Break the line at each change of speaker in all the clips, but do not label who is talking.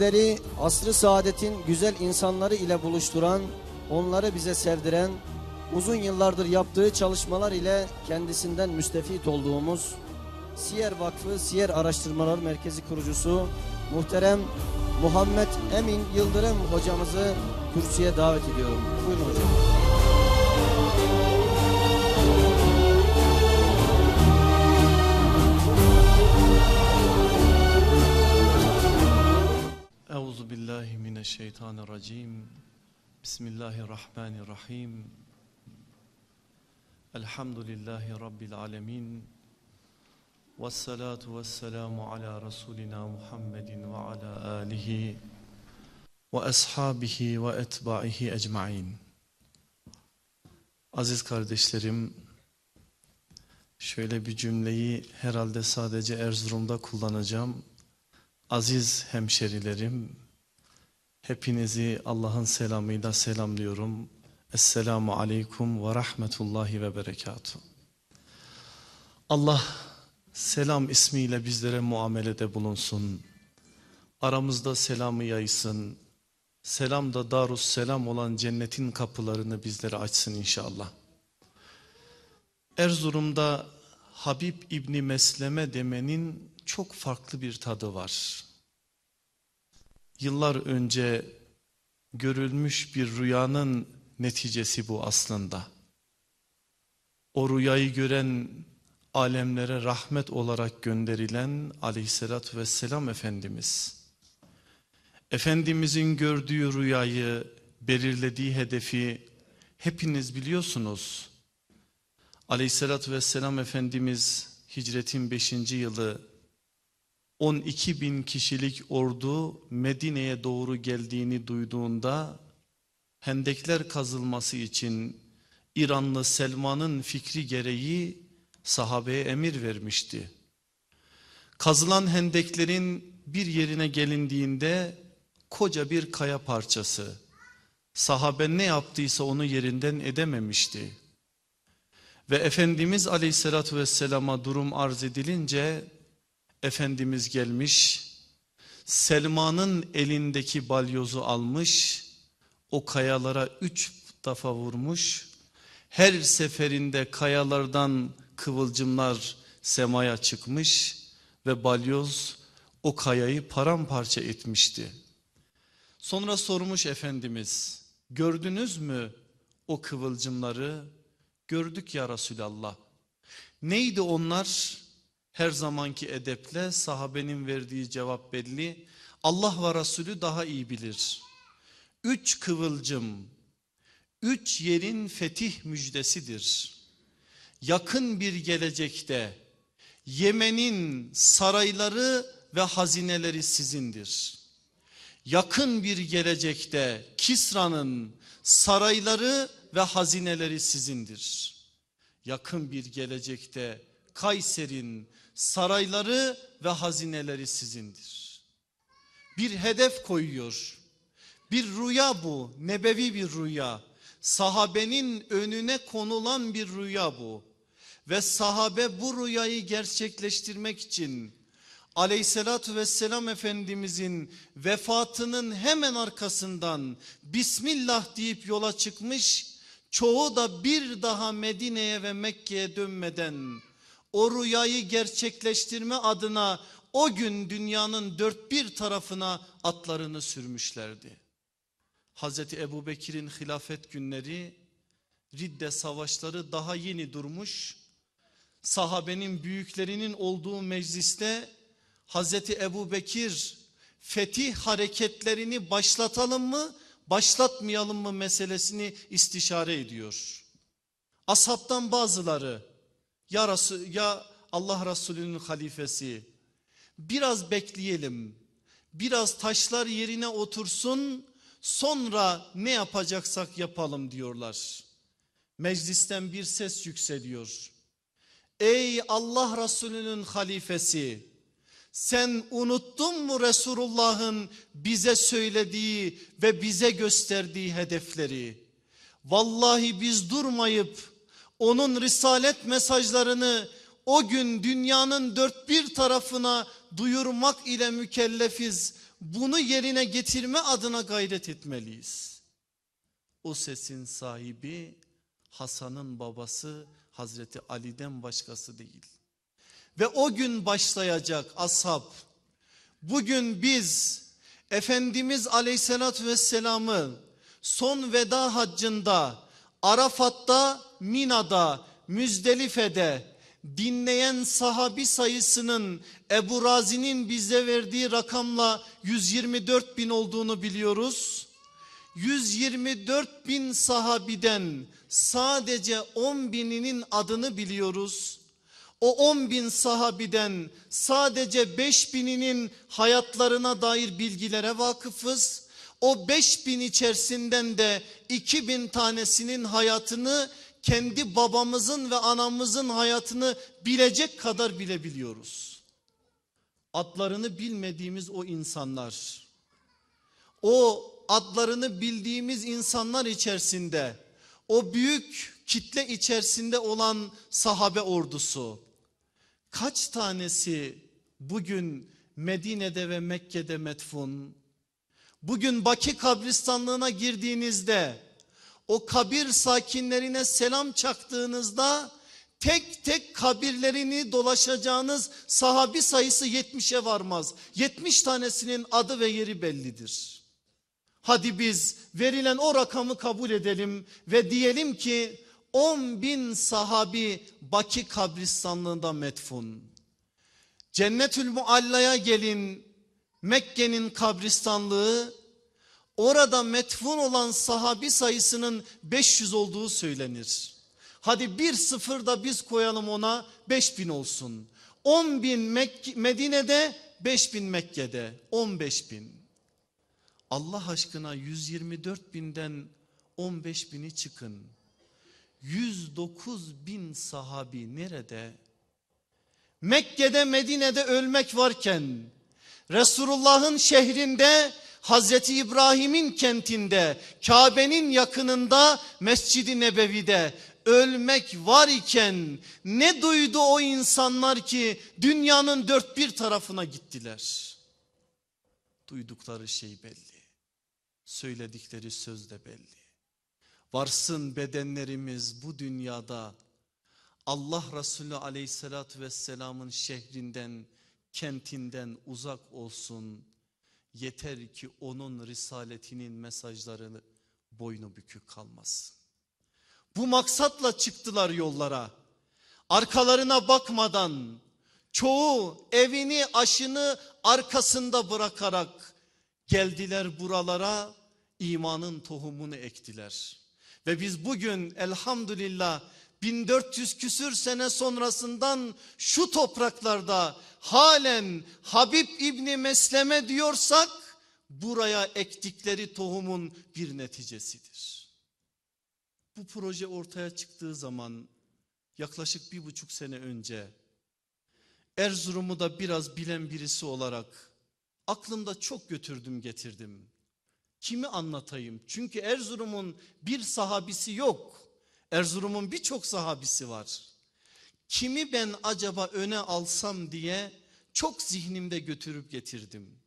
Bizleri asrı saadetin güzel insanları ile buluşturan, onları bize sevdiren, uzun yıllardır yaptığı çalışmalar ile kendisinden müstefit olduğumuz Siyer Vakfı Siyer Araştırmalar Merkezi kurucusu muhterem Muhammed Emin Yıldırım hocamızı kürsüye davet ediyorum. Buyurun hocam.
Euzu billahi mineşşeytanirracim. Bismillahirrahmanirrahim. Elhamdülillahi rabbil alamin. Ves salatu vesselamu ala rasulina Muhammedin ve ala alihi ve ashabihi ve etbaihi ecmaîn. Aziz kardeşlerim, şöyle bir cümleyi herhalde sadece Erzurum'da kullanacağım. Aziz hemşerilerim, hepinizi Allah'ın selamıyla selamlıyorum. Esselamu aleyküm ve rahmetullahi ve berekatuhu. Allah selam ismiyle bizlere muamelede bulunsun. Aramızda selamı yaysın. Selam da darus selam olan cennetin kapılarını bizlere açsın inşallah. Erzurum'da Habib İbni Mesleme demenin çok farklı bir tadı var. Yıllar önce görülmüş bir rüyanın neticesi bu aslında. O rüyayı gören alemlere rahmet olarak gönderilen aleyhissalatü vesselam Efendimiz. Efendimizin gördüğü rüyayı, belirlediği hedefi hepiniz biliyorsunuz. Aleyhissalatü vesselam Efendimiz hicretin 5. yılı 12 bin kişilik ordu Medine'ye doğru geldiğini duyduğunda hendekler kazılması için İranlı Selman'ın fikri gereği sahabeye emir vermişti. Kazılan hendeklerin bir yerine gelindiğinde koca bir kaya parçası. Sahabe ne yaptıysa onu yerinden edememişti. Ve Efendimiz aleyhissalatü vesselama durum arz edilince Efendimiz gelmiş, Selma'nın elindeki balyozu almış, o kayalara üç defa vurmuş, her seferinde kayalardan kıvılcımlar semaya çıkmış ve balyoz o kayayı paramparça etmişti. Sonra sormuş Efendimiz, gördünüz mü o kıvılcımları? Gördük ya Resulallah. Neydi onlar? Her zamanki edeple sahabenin verdiği cevap belli. Allah ve Resulü daha iyi bilir. Üç kıvılcım, üç yerin fetih müjdesidir. Yakın bir gelecekte Yemen'in sarayları ve hazineleri sizindir. Yakın bir gelecekte Kisra'nın sarayları ve hazineleri sizindir. Yakın bir gelecekte Kayser'in sarayları ve hazineleri sizindir. Bir hedef koyuyor. Bir rüya bu, nebevi bir rüya. Sahabenin önüne konulan bir rüya bu. Ve sahabe bu rüyayı gerçekleştirmek için aleyhissalatü vesselam Efendimizin vefatının hemen arkasından Bismillah deyip yola çıkmış. Çoğu da bir daha Medine'ye ve Mekke'ye dönmeden o rüyayı gerçekleştirme adına o gün dünyanın dört bir tarafına atlarını sürmüşlerdi. Hazreti Ebu Bekir'in hilafet günleri Ridde savaşları daha yeni durmuş. Sahabenin büyüklerinin olduğu mecliste Hazreti Ebu Bekir fetih hareketlerini başlatalım mı başlatmayalım mı meselesini istişare ediyor. Ashabtan bazıları ya, Resul, ya Allah Resulü'nün halifesi biraz bekleyelim. Biraz taşlar yerine otursun sonra ne yapacaksak yapalım diyorlar. Meclisten bir ses yükseliyor. Ey Allah Resulü'nün halifesi sen unuttun mu Resulullah'ın bize söylediği ve bize gösterdiği hedefleri? Vallahi biz durmayıp onun risalet mesajlarını o gün dünyanın dört bir tarafına duyurmak ile mükellefiz. Bunu yerine getirme adına gayret etmeliyiz. O sesin sahibi Hasan'ın babası Hazreti Ali'den başkası değil. Ve o gün başlayacak ashab. Bugün biz Efendimiz Aleyhisselatü Vesselam'ı son veda haccında Arafat'ta, Mina'da, Müzdelife'de dinleyen sahabi sayısının Ebu Razi'nin bize verdiği rakamla 124 bin olduğunu biliyoruz. 124 bin sahabiden sadece 10 bininin adını biliyoruz. O 10 bin sahabiden sadece 5 bininin hayatlarına dair bilgilere vakıfız. O 5 bin içerisinden de 2 bin tanesinin hayatını kendi babamızın ve anamızın hayatını bilecek kadar bilebiliyoruz. Adlarını bilmediğimiz o insanlar, o adlarını bildiğimiz insanlar içerisinde, o büyük kitle içerisinde olan sahabe ordusu, kaç tanesi bugün Medine'de ve Mekke'de metfun? Bugün Baki kabristanlığına girdiğinizde o kabir sakinlerine selam çaktığınızda tek tek kabirlerini dolaşacağınız sahabi sayısı 70'e varmaz. 70 tanesinin adı ve yeri bellidir. Hadi biz verilen o rakamı kabul edelim ve diyelim ki 10 bin sahabi Baki kabristanlığında metfun. Cennetül Mualla'ya gelin Mekke'nin kabristanlığı orada metfun olan sahabi sayısının 500 olduğu söylenir. Hadi bir sıfır da biz koyalım ona 5000 olsun. 10 bin Mek Medine'de 5 bin Mekke'de 15 bin. Allah aşkına 124 binden 15 bini çıkın. 109 bin sahabi nerede? Mekke'de Medine'de ölmek varken Resulullah'ın şehrinde Hazreti İbrahim'in kentinde Kabe'nin yakınında Mescid-i Nebevi'de ölmek var iken ne duydu o insanlar ki dünyanın dört bir tarafına gittiler. Duydukları şey belli. Söyledikleri söz de belli. Varsın bedenlerimiz bu dünyada Allah Resulü aleyhissalatü vesselamın şehrinden, kentinden uzak olsun. Yeter ki onun risaletinin mesajları boynu bükük kalmasın. Bu maksatla çıktılar yollara. Arkalarına bakmadan çoğu evini aşını arkasında bırakarak geldiler buralara imanın tohumunu ektiler. Ve biz bugün elhamdülillah 1400 küsür sene sonrasından şu topraklarda halen Habib İbni Mesleme diyorsak buraya ektikleri tohumun bir neticesidir. Bu proje ortaya çıktığı zaman yaklaşık bir buçuk sene önce Erzurum'u da biraz bilen birisi olarak aklımda çok götürdüm getirdim. Kimi anlatayım? Çünkü Erzurum'un bir sahabisi yok. Erzurum'un birçok sahabisi var. Kimi ben acaba öne alsam diye çok zihnimde götürüp getirdim.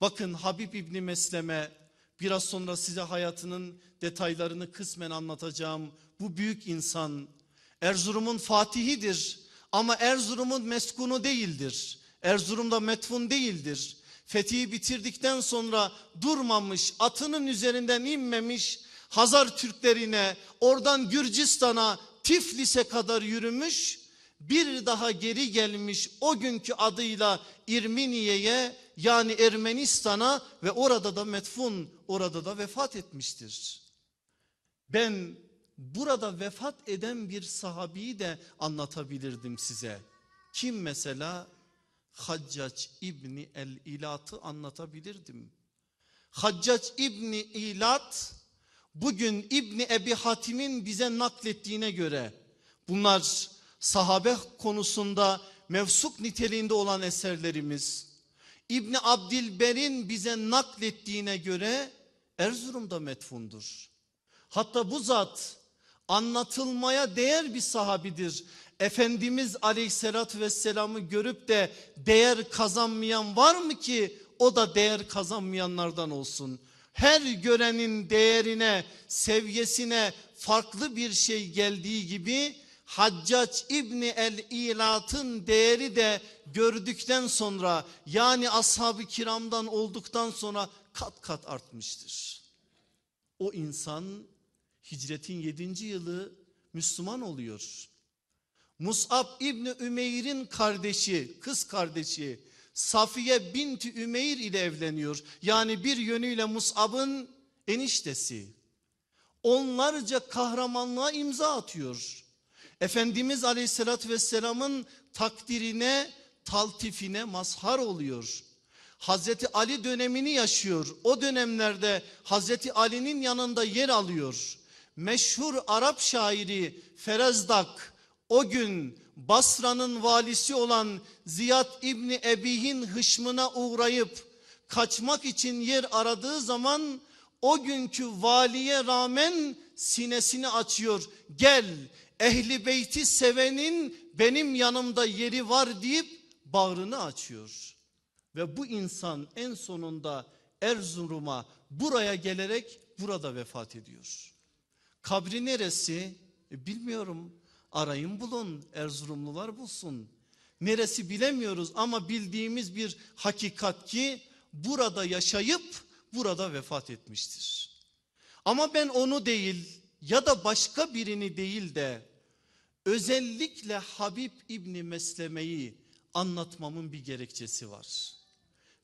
Bakın Habib İbni Mesleme biraz sonra size hayatının detaylarını kısmen anlatacağım. Bu büyük insan Erzurum'un fatihidir ama Erzurum'un meskunu değildir. Erzurum'da metfun değildir. Fethiyi bitirdikten sonra durmamış, atının üzerinden inmemiş, Hazar Türklerine, oradan Gürcistan'a, Tiflis'e kadar yürümüş, bir daha geri gelmiş o günkü adıyla İrminiye'ye yani Ermenistan'a ve orada da metfun, orada da vefat etmiştir. Ben burada vefat eden bir sahabiyi de anlatabilirdim size. Kim mesela? Haccac İbni el-İlat'ı anlatabilirdim. Haccac İbni İlat bugün İbni Ebi Hatim'in bize naklettiğine göre bunlar sahabe konusunda mevsuk niteliğinde olan eserlerimiz. İbni Abdilber'in bize naklettiğine göre Erzurum'da metfundur. Hatta bu zat anlatılmaya değer bir sahabidir. Efendimiz aleyhissalatü vesselam'ı görüp de değer kazanmayan var mı ki o da değer kazanmayanlardan olsun. Her görenin değerine, seviyesine farklı bir şey geldiği gibi Haccac İbni el-İlat'ın değeri de gördükten sonra yani ashab-ı kiramdan olduktan sonra kat kat artmıştır. O insan hicretin 7. yılı Müslüman oluyor. Mus'ab İbni Ümeyr'in kardeşi, kız kardeşi Safiye binti Ümeyr ile evleniyor. Yani bir yönüyle Mus'ab'ın eniştesi. Onlarca kahramanlığa imza atıyor. Efendimiz Aleyhisselatü Vesselam'ın takdirine, taltifine mazhar oluyor. Hazreti Ali dönemini yaşıyor. O dönemlerde Hazreti Ali'nin yanında yer alıyor. Meşhur Arap şairi Ferezdak o gün Basra'nın valisi olan Ziyad İbni Ebi'hin hışmına uğrayıp kaçmak için yer aradığı zaman o günkü valiye rağmen sinesini açıyor. Gel ehli beyti sevenin benim yanımda yeri var deyip bağrını açıyor. Ve bu insan en sonunda Erzurum'a buraya gelerek burada vefat ediyor. Kabri neresi? E, bilmiyorum. Arayın bulun. Erzurumlular bulsun. Neresi bilemiyoruz ama bildiğimiz bir hakikat ki burada yaşayıp burada vefat etmiştir. Ama ben onu değil ya da başka birini değil de özellikle Habib İbni Mesleme'yi anlatmamın bir gerekçesi var.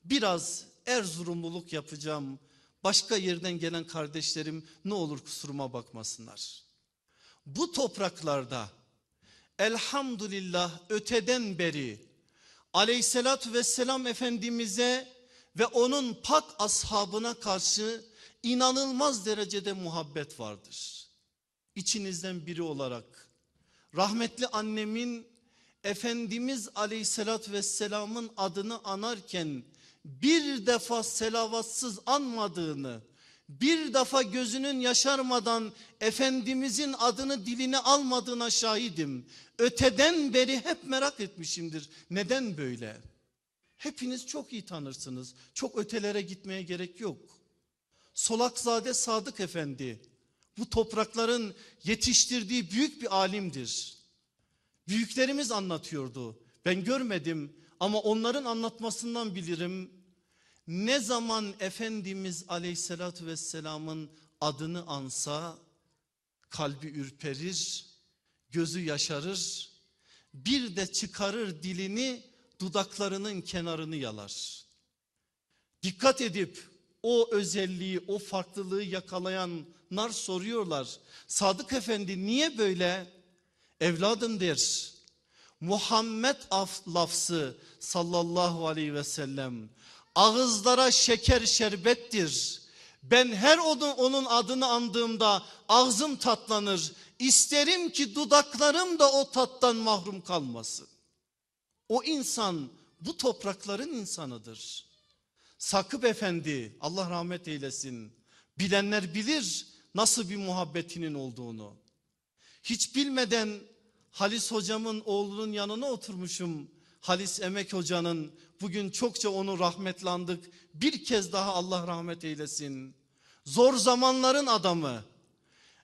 Biraz Erzurumluluk yapacağım. Başka yerden gelen kardeşlerim ne olur kusuruma bakmasınlar. Bu topraklarda elhamdülillah öteden beri aleyhissalatü vesselam efendimize ve onun pak ashabına karşı inanılmaz derecede muhabbet vardır. İçinizden biri olarak rahmetli annemin Efendimiz aleyhissalatü vesselamın adını anarken bir defa selavatsız anmadığını, bir defa gözünün yaşarmadan Efendimizin adını diline almadığına şahidim. Öteden beri hep merak etmişimdir. Neden böyle? Hepiniz çok iyi tanırsınız. Çok ötelere gitmeye gerek yok. Solakzade Sadık Efendi bu toprakların yetiştirdiği büyük bir alimdir. Büyüklerimiz anlatıyordu. Ben görmedim ama onların anlatmasından bilirim. Ne zaman Efendimiz Aleyhisselatü Vesselam'ın adını ansa kalbi ürperir, gözü yaşarır, bir de çıkarır dilini dudaklarının kenarını yalar. Dikkat edip o özelliği, o farklılığı yakalayanlar soruyorlar. Sadık Efendi niye böyle? Evladım der. Muhammed af lafzı sallallahu aleyhi ve sellem ağızlara şeker şerbettir. Ben her onun, onun adını andığımda ağzım tatlanır. İsterim ki dudaklarım da o tattan mahrum kalmasın. O insan bu toprakların insanıdır. Sakıp Efendi Allah rahmet eylesin. Bilenler bilir nasıl bir muhabbetinin olduğunu. Hiç bilmeden Halis hocamın oğlunun yanına oturmuşum. Halis Emek hocanın bugün çokça onu rahmetlandık. Bir kez daha Allah rahmet eylesin. Zor zamanların adamı.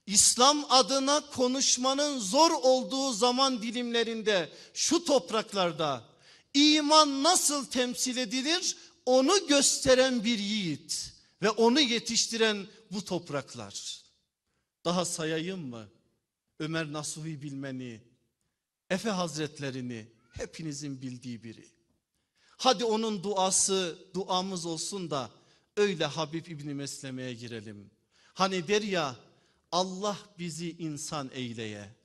İslam adına konuşmanın zor olduğu zaman dilimlerinde şu topraklarda iman nasıl temsil edilir onu gösteren bir yiğit ve onu yetiştiren bu topraklar. Daha sayayım mı? Ömer Nasuhi Bilmeni, Efe Hazretlerini hepinizin bildiği biri. Hadi onun duası duamız olsun da öyle Habib İbni Mesleme'ye girelim. Hani der ya Allah bizi insan eyleye.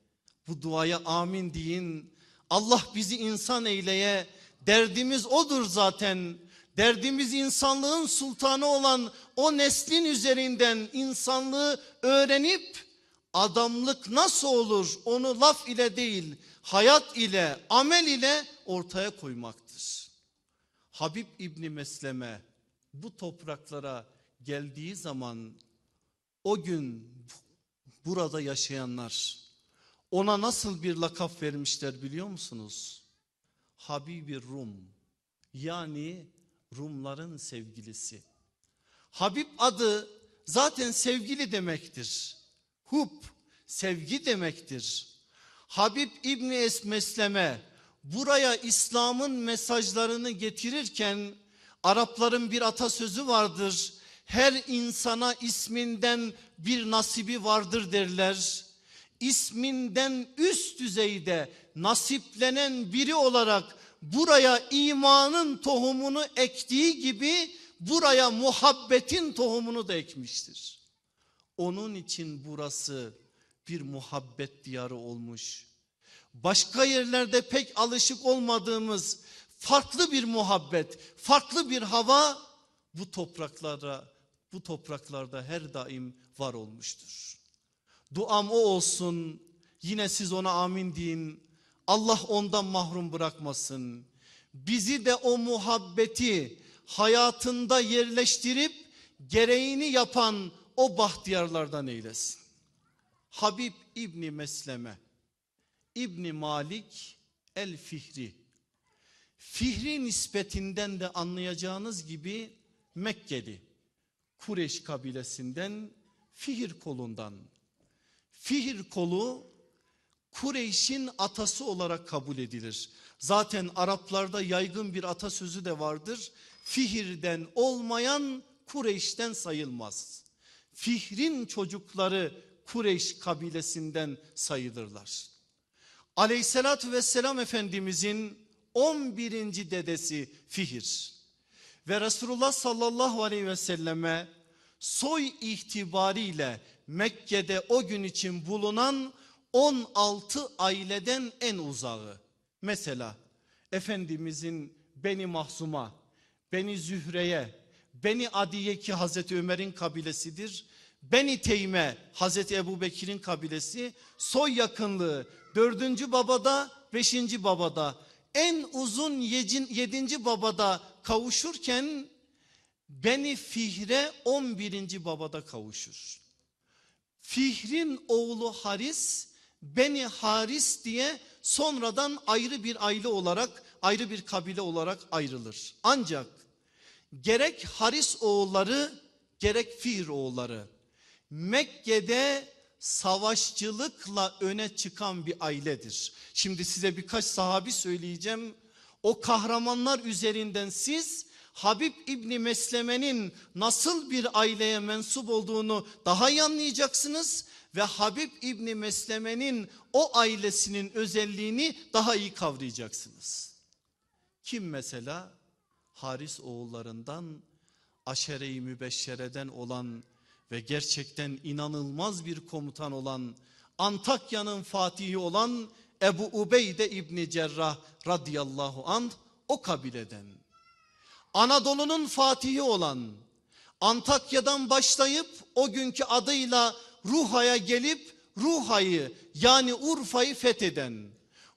Bu duaya amin deyin. Allah bizi insan eyleye. Derdimiz odur zaten. Derdimiz insanlığın sultanı olan o neslin üzerinden insanlığı öğrenip adamlık nasıl olur onu laf ile değil hayat ile amel ile ortaya koymaktır. Habib İbni Mesleme bu topraklara geldiği zaman o gün burada yaşayanlar Ona nasıl bir lakap vermişler biliyor musunuz? Habibi Rum yani Rumların sevgilisi. Habib adı zaten sevgili demektir. Hub sevgi demektir. Habib İbni Esmesleme buraya İslam'ın mesajlarını getirirken Arapların bir atasözü vardır. Her insana isminden bir nasibi vardır derler. İsminden üst düzeyde nasiplenen biri olarak buraya imanın tohumunu ektiği gibi buraya muhabbetin tohumunu da ekmiştir. Onun için burası bir muhabbet diyarı olmuş. Başka yerlerde pek alışık olmadığımız farklı bir muhabbet, farklı bir hava bu topraklara, bu topraklarda her daim var olmuştur. Duam o olsun. Yine siz ona amin deyin. Allah ondan mahrum bırakmasın. Bizi de o muhabbeti hayatında yerleştirip gereğini yapan o bahtiyarlardan eylesin. Habib İbni Mesleme, İbni Malik El Fihri. Fihri nispetinden de anlayacağınız gibi Mekkeli. Kureş kabilesinden Fihir kolundan. Fihir kolu Kureyş'in atası olarak kabul edilir. Zaten Araplarda yaygın bir atasözü de vardır. Fihir'den olmayan Kureyş'ten sayılmaz. Fihrin çocukları Kureyş kabilesinden sayılırlar. Aleyhissalatü vesselam Efendimizin 11. dedesi Fihir ve Resulullah sallallahu aleyhi ve selleme soy itibariyle Mekke'de o gün için bulunan 16 aileden en uzağı. Mesela Efendimizin Beni Mahzum'a, Beni Zühre'ye, Beni Adiye ki Hazreti Ömer'in kabilesidir. Beni Teyme Hazreti Ebu Bekir'in kabilesi soy yakınlığı dördüncü babada beşinci babada en uzun yedin- yedinci babada kavuşurken Beni Fihre on birinci babada kavuşur. Fihrin oğlu Haris Beni Haris diye sonradan ayrı bir aile olarak ayrı bir kabile olarak ayrılır. Ancak gerek Haris oğulları gerek Fihr oğulları Mekke'de savaşçılıkla öne çıkan bir ailedir. Şimdi size birkaç sahabi söyleyeceğim. O kahramanlar üzerinden siz Habib İbni Mesleme'nin nasıl bir aileye mensup olduğunu daha iyi anlayacaksınız ve Habib İbni Mesleme'nin o ailesinin özelliğini daha iyi kavrayacaksınız. Kim mesela? Haris oğullarından aşere-i mübeşşereden olan ve gerçekten inanılmaz bir komutan olan Antakya'nın fatihi olan Ebu Ubeyde İbni Cerrah radıyallahu anh o kabileden. Anadolu'nun fatihi olan Antakya'dan başlayıp o günkü adıyla Ruha'ya gelip Ruha'yı yani Urfa'yı fetheden,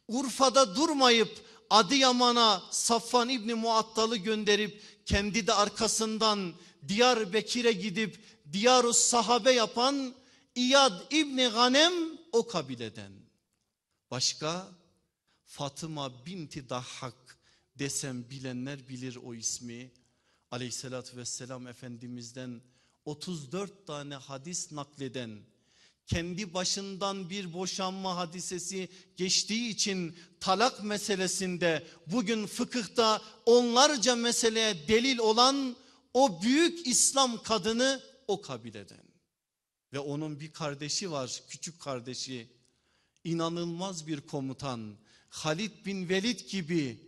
Urfa'da durmayıp Adıyaman'a Safvan İbni Muattal'ı gönderip kendi de arkasından Diyarbekir'e gidip Diyarus Sahabe yapan İyad İbni Ganem o kabileden. Başka Fatıma binti Dahhak desem bilenler bilir o ismi. Aleyhissalatü vesselam Efendimiz'den 34 tane hadis nakleden kendi başından bir boşanma hadisesi geçtiği için talak meselesinde bugün fıkıhta onlarca meseleye delil olan o büyük İslam kadını o kabileden. Ve onun bir kardeşi var küçük kardeşi inanılmaz bir komutan Halid bin Velid gibi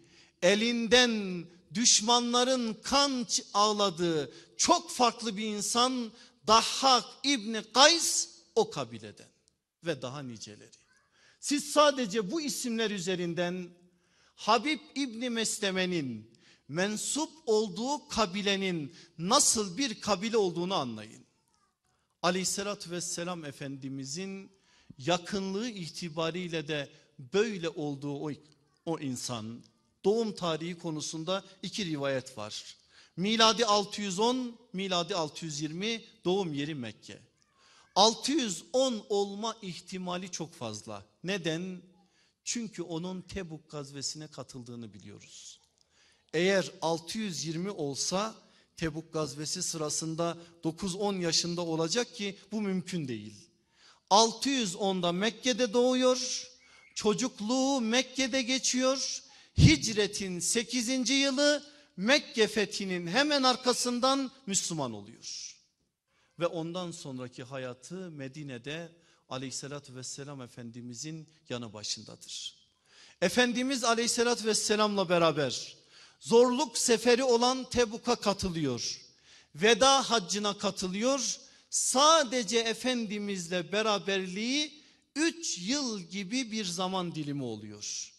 elinden düşmanların kan ağladığı çok farklı bir insan Dahhak İbni Kays o kabileden ve daha niceleri. Siz sadece bu isimler üzerinden Habib İbni Mesleme'nin mensup olduğu kabilenin nasıl bir kabile olduğunu anlayın. Aleyhissalatü vesselam Efendimizin yakınlığı itibariyle de böyle olduğu o, o insan doğum tarihi konusunda iki rivayet var. Miladi 610, miladi 620 doğum yeri Mekke. 610 olma ihtimali çok fazla. Neden? Çünkü onun Tebuk gazvesine katıldığını biliyoruz. Eğer 620 olsa Tebuk gazvesi sırasında 9-10 yaşında olacak ki bu mümkün değil. 610'da Mekke'de doğuyor. Çocukluğu Mekke'de geçiyor. Hicretin 8. yılı Mekke fethinin hemen arkasından Müslüman oluyor. Ve ondan sonraki hayatı Medine'de aleyhissalatü vesselam Efendimizin yanı başındadır. Efendimiz aleyhissalatü vesselamla beraber zorluk seferi olan Tebuk'a katılıyor. Veda haccına katılıyor. Sadece Efendimizle beraberliği 3 yıl gibi bir zaman dilimi oluyor.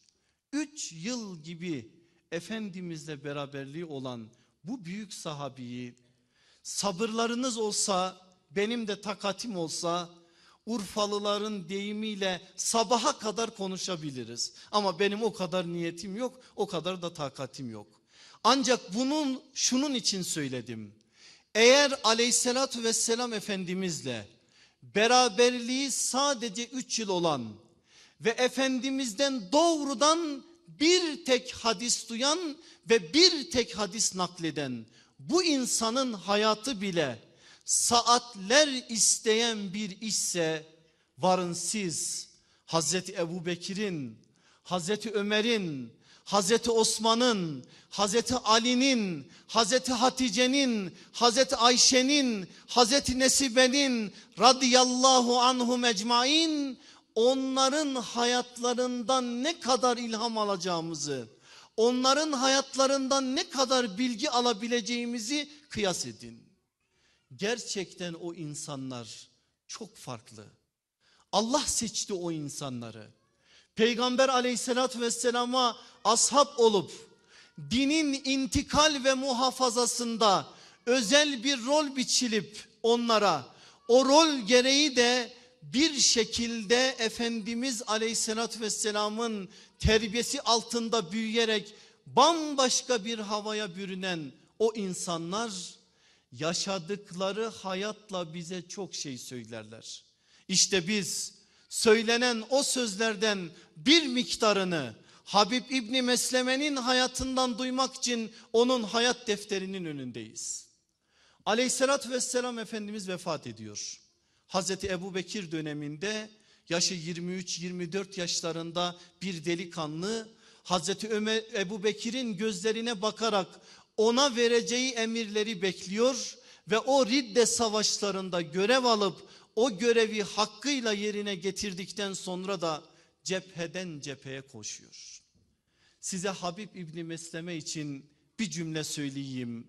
3 yıl gibi Efendimizle beraberliği olan bu büyük sahabiyi sabırlarınız olsa benim de takatim olsa Urfalıların deyimiyle sabaha kadar konuşabiliriz. Ama benim o kadar niyetim yok, o kadar da takatim yok. Ancak bunun şunun için söyledim. Eğer aleyhissalatü vesselam efendimizle beraberliği sadece 3 yıl olan ve efendimizden doğrudan bir tek hadis duyan ve bir tek hadis nakleden bu insanın hayatı bile saatler isteyen bir işse varın siz Hazreti Ebu Bekir'in, Hazreti Ömer'in, Hazreti Osman'ın, Hazreti Ali'nin, Hazreti Hatice'nin, Hazreti Ayşe'nin, Hazreti Nesibe'nin radıyallahu anhum ecmain onların hayatlarından ne kadar ilham alacağımızı, onların hayatlarından ne kadar bilgi alabileceğimizi kıyas edin. Gerçekten o insanlar çok farklı. Allah seçti o insanları. Peygamber aleyhissalatü vesselama ashab olup dinin intikal ve muhafazasında özel bir rol biçilip onlara o rol gereği de bir şekilde Efendimiz aleyhissalatü vesselamın terbiyesi altında büyüyerek bambaşka bir havaya bürünen o insanlar yaşadıkları hayatla bize çok şey söylerler. İşte biz söylenen o sözlerden bir miktarını Habib İbni Mesleme'nin hayatından duymak için onun hayat defterinin önündeyiz. Aleyhissalatü vesselam Efendimiz vefat ediyor. Hazreti Ebu Bekir döneminde yaşı 23-24 yaşlarında bir delikanlı Hazreti Ömer, Ebu Bekir'in gözlerine bakarak ona vereceği emirleri bekliyor ve o Ridde savaşlarında görev alıp o görevi hakkıyla yerine getirdikten sonra da cepheden cepheye koşuyor. Size Habib İbni Mesleme için bir cümle söyleyeyim.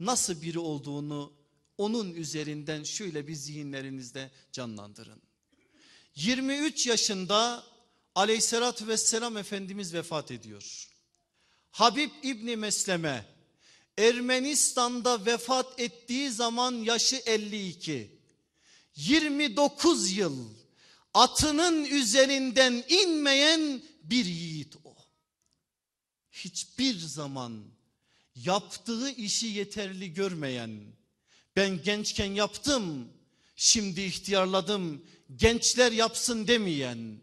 Nasıl biri olduğunu onun üzerinden şöyle bir zihinlerinizde canlandırın. 23 yaşında aleyhissalatü vesselam Efendimiz vefat ediyor. Habib İbni Mesleme Ermenistan'da vefat ettiği zaman yaşı 52. 29 yıl atının üzerinden inmeyen bir yiğit o. Hiçbir zaman yaptığı işi yeterli görmeyen, ben gençken yaptım, şimdi ihtiyarladım, gençler yapsın demeyen,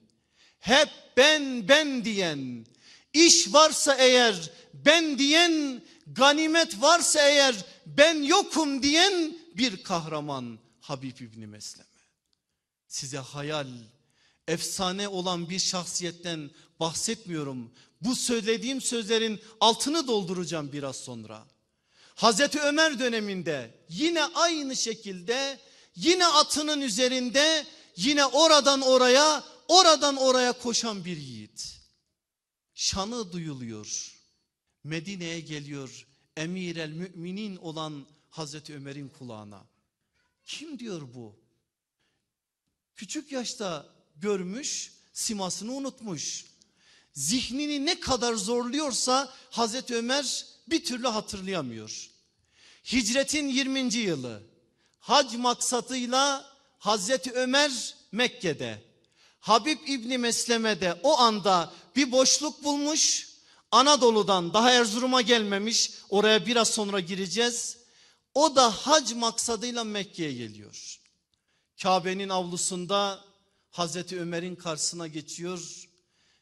hep ben ben diyen, iş varsa eğer ben diyen, ganimet varsa eğer ben yokum diyen bir kahraman Habib İbni Mesleme. Size hayal, efsane olan bir şahsiyetten bahsetmiyorum. Bu söylediğim sözlerin altını dolduracağım biraz sonra. Hazreti Ömer döneminde yine aynı şekilde yine atının üzerinde yine oradan oraya oradan oraya koşan bir yiğit. Şanı duyuluyor. Medine'ye geliyor emir el müminin olan Hazreti Ömer'in kulağına. Kim diyor bu? Küçük yaşta görmüş, simasını unutmuş. Zihnini ne kadar zorluyorsa Hazreti Ömer bir türlü hatırlayamıyor. Hicretin 20. yılı hac maksatıyla Hazreti Ömer Mekke'de. Habib İbni Mesleme'de o anda bir boşluk bulmuş. Anadolu'dan daha Erzurum'a gelmemiş. Oraya biraz sonra gireceğiz. O da hac maksadıyla Mekke'ye geliyor. Kabe'nin avlusunda Hazreti Ömer'in karşısına geçiyor.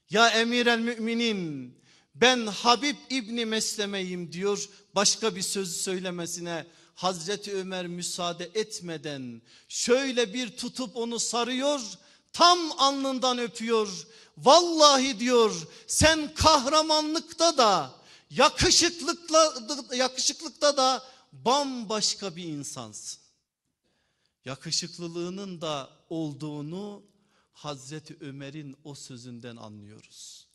Ya emir el müminin ben Habib İbni Mesleme'yim diyor. Başka bir söz söylemesine Hazreti Ömer müsaade etmeden şöyle bir tutup onu sarıyor. Tam alnından öpüyor. Vallahi diyor sen kahramanlıkta da yakışıklıkla, yakışıklıkta da bambaşka bir insansın. Yakışıklılığının da olduğunu Hazreti Ömer'in o sözünden anlıyoruz.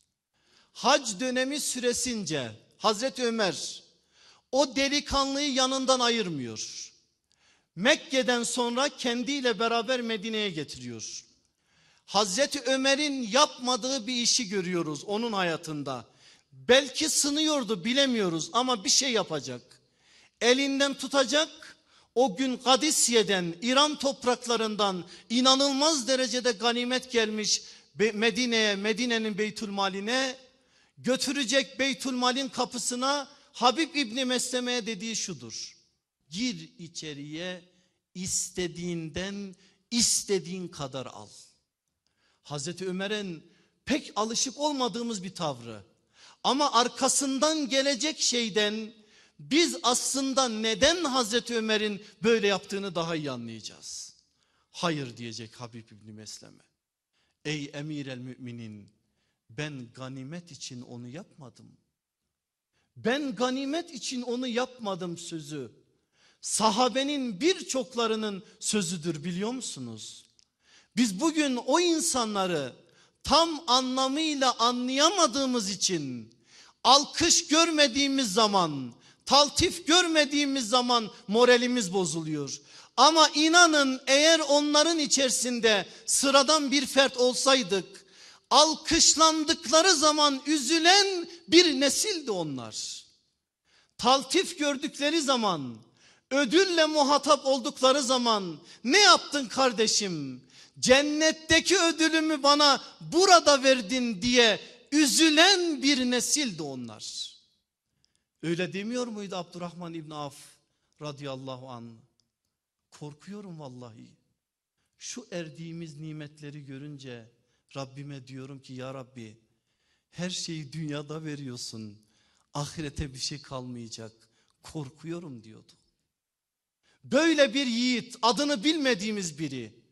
Hac dönemi süresince Hazreti Ömer o delikanlıyı yanından ayırmıyor. Mekke'den sonra kendiyle beraber Medine'ye getiriyor. Hazreti Ömer'in yapmadığı bir işi görüyoruz onun hayatında. Belki sınıyordu bilemiyoruz ama bir şey yapacak. Elinden tutacak o gün Kadisiye'den İran topraklarından inanılmaz derecede ganimet gelmiş Medine'ye Medine'nin Beytülmaline götürecek Beytülmal'in kapısına Habib İbni Mesleme'ye dediği şudur. Gir içeriye istediğinden istediğin kadar al. Hazreti Ömer'in pek alışık olmadığımız bir tavrı. Ama arkasından gelecek şeyden biz aslında neden Hazreti Ömer'in böyle yaptığını daha iyi anlayacağız. Hayır diyecek Habib İbni Mesleme. Ey emir el müminin ben ganimet için onu yapmadım. Ben ganimet için onu yapmadım sözü. Sahabenin birçoklarının sözüdür biliyor musunuz? Biz bugün o insanları tam anlamıyla anlayamadığımız için alkış görmediğimiz zaman, taltif görmediğimiz zaman moralimiz bozuluyor. Ama inanın eğer onların içerisinde sıradan bir fert olsaydık, alkışlandıkları zaman üzülen bir nesildi onlar. Taltif gördükleri zaman, ödülle muhatap oldukları zaman ne yaptın kardeşim? Cennetteki ödülümü bana burada verdin diye üzülen bir nesildi onlar. Öyle demiyor muydu Abdurrahman İbni Af radıyallahu anh? Korkuyorum vallahi. Şu erdiğimiz nimetleri görünce Rabbime diyorum ki ya Rabbi her şeyi dünyada veriyorsun. Ahirete bir şey kalmayacak. Korkuyorum diyordu. Böyle bir yiğit adını bilmediğimiz biri.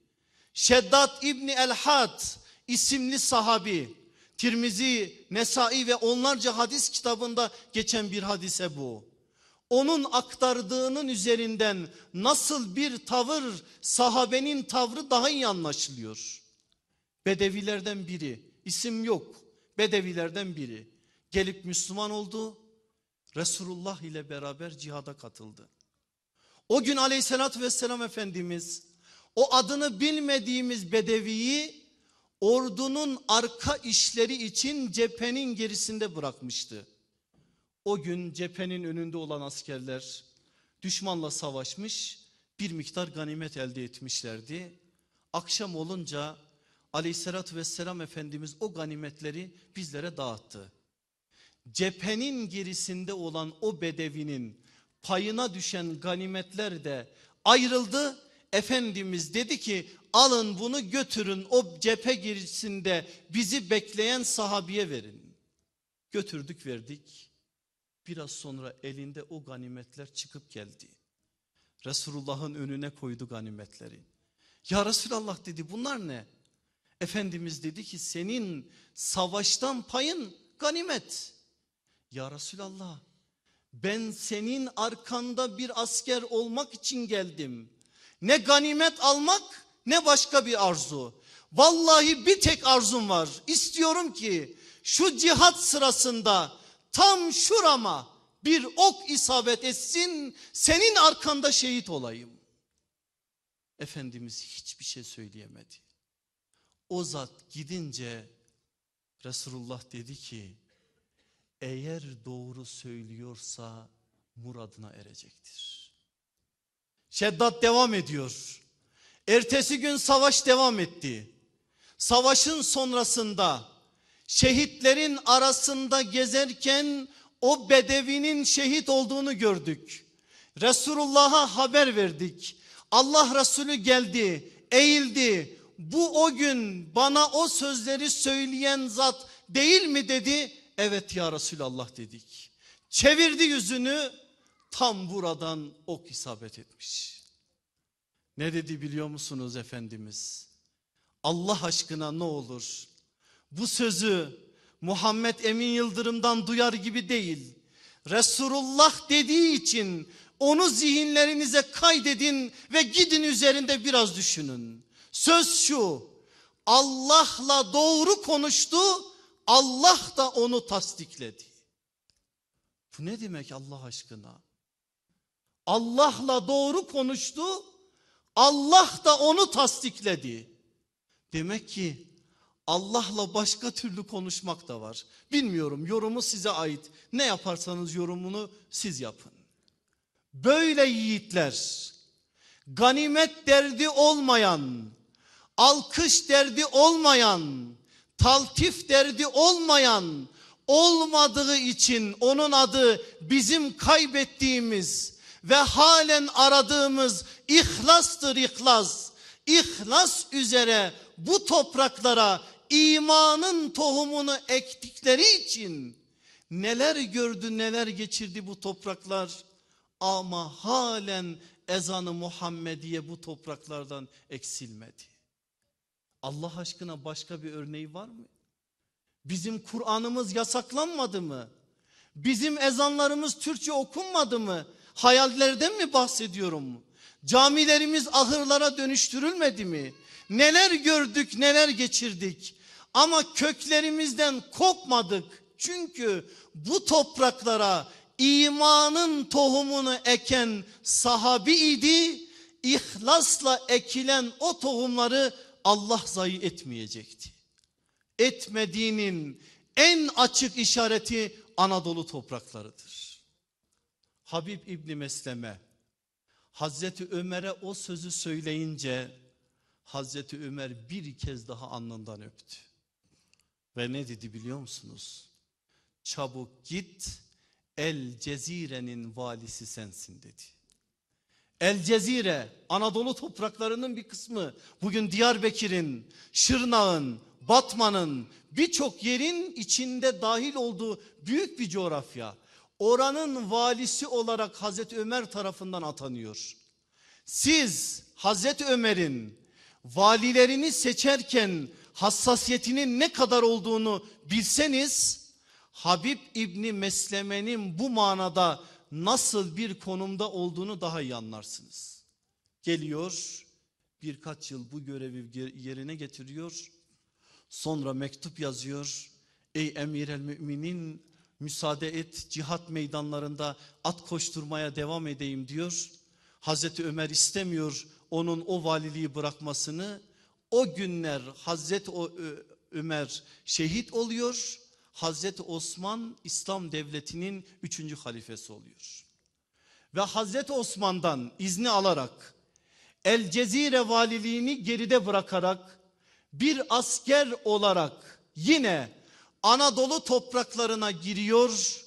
Şeddat İbni El-Had isimli sahabi. Tirmizi, Nesai ve onlarca hadis kitabında geçen bir hadise bu. Onun aktardığının üzerinden nasıl bir tavır sahabenin tavrı daha iyi anlaşılıyor. Bedevilerden biri isim yok Bedevilerden biri gelip Müslüman oldu. Resulullah ile beraber cihada katıldı. O gün aleyhissalatü vesselam Efendimiz o adını bilmediğimiz Bedevi'yi ordunun arka işleri için cephenin gerisinde bırakmıştı. O gün cephenin önünde olan askerler düşmanla savaşmış bir miktar ganimet elde etmişlerdi. Akşam olunca aleyhissalatü vesselam Efendimiz o ganimetleri bizlere dağıttı. Cephenin gerisinde olan o bedevinin payına düşen ganimetler de ayrıldı. Efendimiz dedi ki alın bunu götürün o cephe gerisinde bizi bekleyen sahabiye verin. Götürdük verdik. Biraz sonra elinde o ganimetler çıkıp geldi. Resulullah'ın önüne koydu ganimetleri. Ya Resulallah dedi bunlar ne? Efendimiz dedi ki senin savaştan payın ganimet. Ya Resulallah ben senin arkanda bir asker olmak için geldim. Ne ganimet almak ne başka bir arzu. Vallahi bir tek arzum var. İstiyorum ki şu cihat sırasında tam şurama bir ok isabet etsin senin arkanda şehit olayım. Efendimiz hiçbir şey söyleyemedi. O zat gidince Resulullah dedi ki eğer doğru söylüyorsa muradına erecektir. Şeddat devam ediyor. Ertesi gün savaş devam etti. Savaşın sonrasında şehitlerin arasında gezerken o bedevinin şehit olduğunu gördük. Resulullah'a haber verdik. Allah Resulü geldi eğildi. Bu o gün bana o sözleri söyleyen zat değil mi dedi. Evet ya Resulallah dedik. Çevirdi yüzünü tam buradan ok isabet etmiş. Ne dedi biliyor musunuz Efendimiz? Allah aşkına ne olur bu sözü Muhammed Emin Yıldırım'dan duyar gibi değil. Resulullah dediği için onu zihinlerinize kaydedin ve gidin üzerinde biraz düşünün. Söz şu Allah'la doğru konuştu Allah da onu tasdikledi. Bu ne demek Allah aşkına? Allah'la doğru konuştu Allah da onu tasdikledi. Demek ki Allah'la başka türlü konuşmak da var. Bilmiyorum yorumu size ait. Ne yaparsanız yorumunu siz yapın. Böyle yiğitler ganimet derdi olmayan, alkış derdi olmayan, taltif derdi olmayan, olmadığı için onun adı bizim kaybettiğimiz ve halen aradığımız ihlastır ihlas. İhlas üzere bu topraklara imanın tohumunu ektikleri için neler gördü neler geçirdi bu topraklar ama halen ezanı Muhammediye bu topraklardan eksilmedi. Allah aşkına başka bir örneği var mı? Bizim Kur'an'ımız yasaklanmadı mı? Bizim ezanlarımız Türkçe okunmadı mı? Hayallerden mi bahsediyorum? Camilerimiz ahırlara dönüştürülmedi mi? Neler gördük, neler geçirdik. Ama köklerimizden kopmadık. Çünkü bu topraklara imanın tohumunu eken sahabi idi. İhlasla ekilen o tohumları Allah zayi etmeyecekti. Etmediğinin en açık işareti Anadolu topraklarıdır. Habib İbni Mesleme Hazreti Ömer'e o sözü söyleyince Hazreti Ömer bir kez daha alnından öptü. Ve ne dedi biliyor musunuz? Çabuk git El Cezire'nin valisi sensin dedi. El Cezire Anadolu topraklarının bir kısmı. Bugün Diyarbakır'ın, Şırnak'ın, Batman'ın birçok yerin içinde dahil olduğu büyük bir coğrafya. Oranın valisi olarak Hazreti Ömer tarafından atanıyor. Siz Hazreti Ömer'in valilerini seçerken hassasiyetinin ne kadar olduğunu bilseniz Habib İbni Mesleme'nin bu manada nasıl bir konumda olduğunu daha iyi anlarsınız. Geliyor birkaç yıl bu görevi yerine getiriyor. Sonra mektup yazıyor. Ey emir el müminin müsaade et cihat meydanlarında at koşturmaya devam edeyim diyor. Hazreti Ömer istemiyor onun o valiliği bırakmasını. O günler Hazreti Ömer şehit oluyor. Hazreti Osman İslam devletinin üçüncü halifesi oluyor. Ve Hazreti Osman'dan izni alarak El Cezire valiliğini geride bırakarak bir asker olarak yine Anadolu topraklarına giriyor.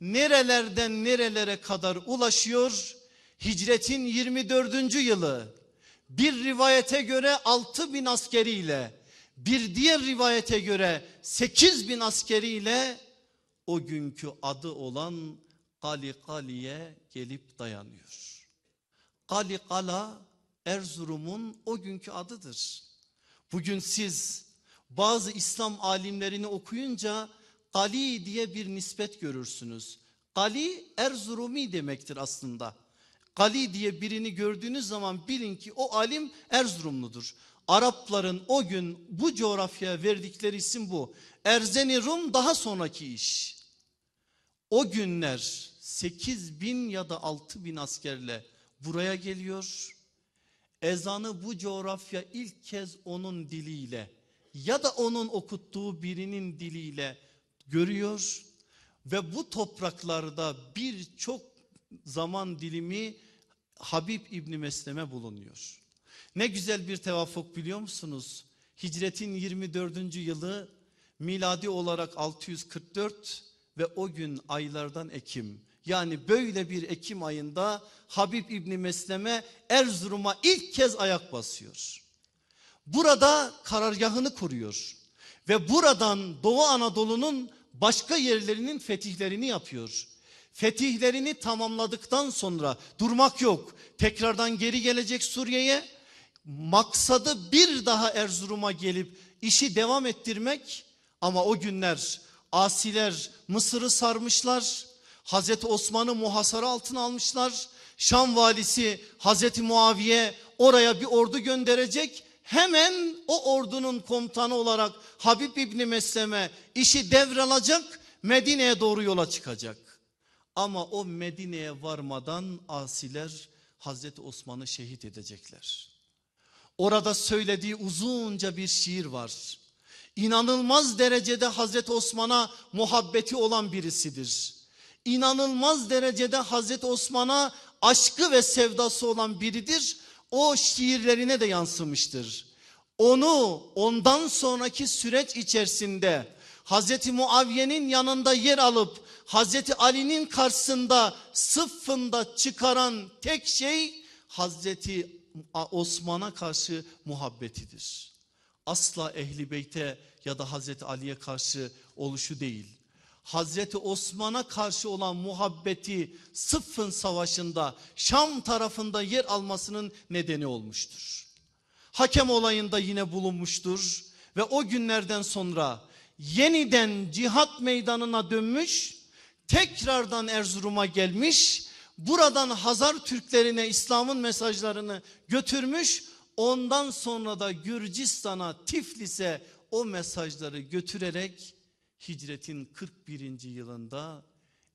Nerelerden nerelere kadar ulaşıyor? Hicretin 24. yılı bir rivayete göre 6 bin askeriyle bir diğer rivayete göre 8 bin askeriyle o günkü adı olan Kali Kali'ye gelip dayanıyor. Kali Kala Erzurum'un o günkü adıdır. Bugün siz bazı İslam alimlerini okuyunca Kali diye bir nispet görürsünüz. Kali Erzurumi demektir aslında. Kali diye birini gördüğünüz zaman bilin ki o alim Erzurumludur. Arapların o gün bu coğrafyaya verdikleri isim bu. Erzeni Rum daha sonraki iş. O günler 8 bin ya da 6 bin askerle buraya geliyor. Ezanı bu coğrafya ilk kez onun diliyle ya da onun okuttuğu birinin diliyle görüyor. Ve bu topraklarda birçok zaman dilimi Habib İbni Mesleme bulunuyor. Ne güzel bir tevafuk biliyor musunuz? Hicretin 24. yılı miladi olarak 644 ve o gün aylardan Ekim. Yani böyle bir Ekim ayında Habib İbni Mesleme Erzurum'a ilk kez ayak basıyor. Burada karargahını kuruyor. Ve buradan Doğu Anadolu'nun başka yerlerinin fetihlerini yapıyor. Fetihlerini tamamladıktan sonra durmak yok. Tekrardan geri gelecek Suriye'ye. Maksadı bir daha Erzurum'a gelip işi devam ettirmek. Ama o günler asiler Mısır'ı sarmışlar. Hazreti Osman'ı muhasara altına almışlar. Şam valisi Hazreti Muaviye oraya bir ordu gönderecek. Hemen o ordunun komutanı olarak Habib İbni Mesleme işi devralacak. Medine'ye doğru yola çıkacak. Ama o Medine'ye varmadan asiler Hazreti Osman'ı şehit edecekler. Orada söylediği uzunca bir şiir var. İnanılmaz derecede Hazreti Osman'a muhabbeti olan birisidir. İnanılmaz derecede Hazreti Osman'a aşkı ve sevdası olan biridir. O şiirlerine de yansımıştır. Onu ondan sonraki süreç içerisinde Hazreti Muaviye'nin yanında yer alıp Hazreti Ali'nin karşısında sıffında çıkaran tek şey Hazreti Osman'a karşı muhabbetidir. Asla Ehli Beyt'e ya da Hazreti Ali'ye karşı oluşu değil. Hazreti Osman'a karşı olan muhabbeti Sıffın Savaşı'nda Şam tarafında yer almasının nedeni olmuştur. Hakem olayında yine bulunmuştur ve o günlerden sonra yeniden cihat meydanına dönmüş, tekrardan Erzurum'a gelmiş, buradan Hazar Türklerine İslam'ın mesajlarını götürmüş, ondan sonra da Gürcistan'a, Tiflis'e o mesajları götürerek hicretin 41. yılında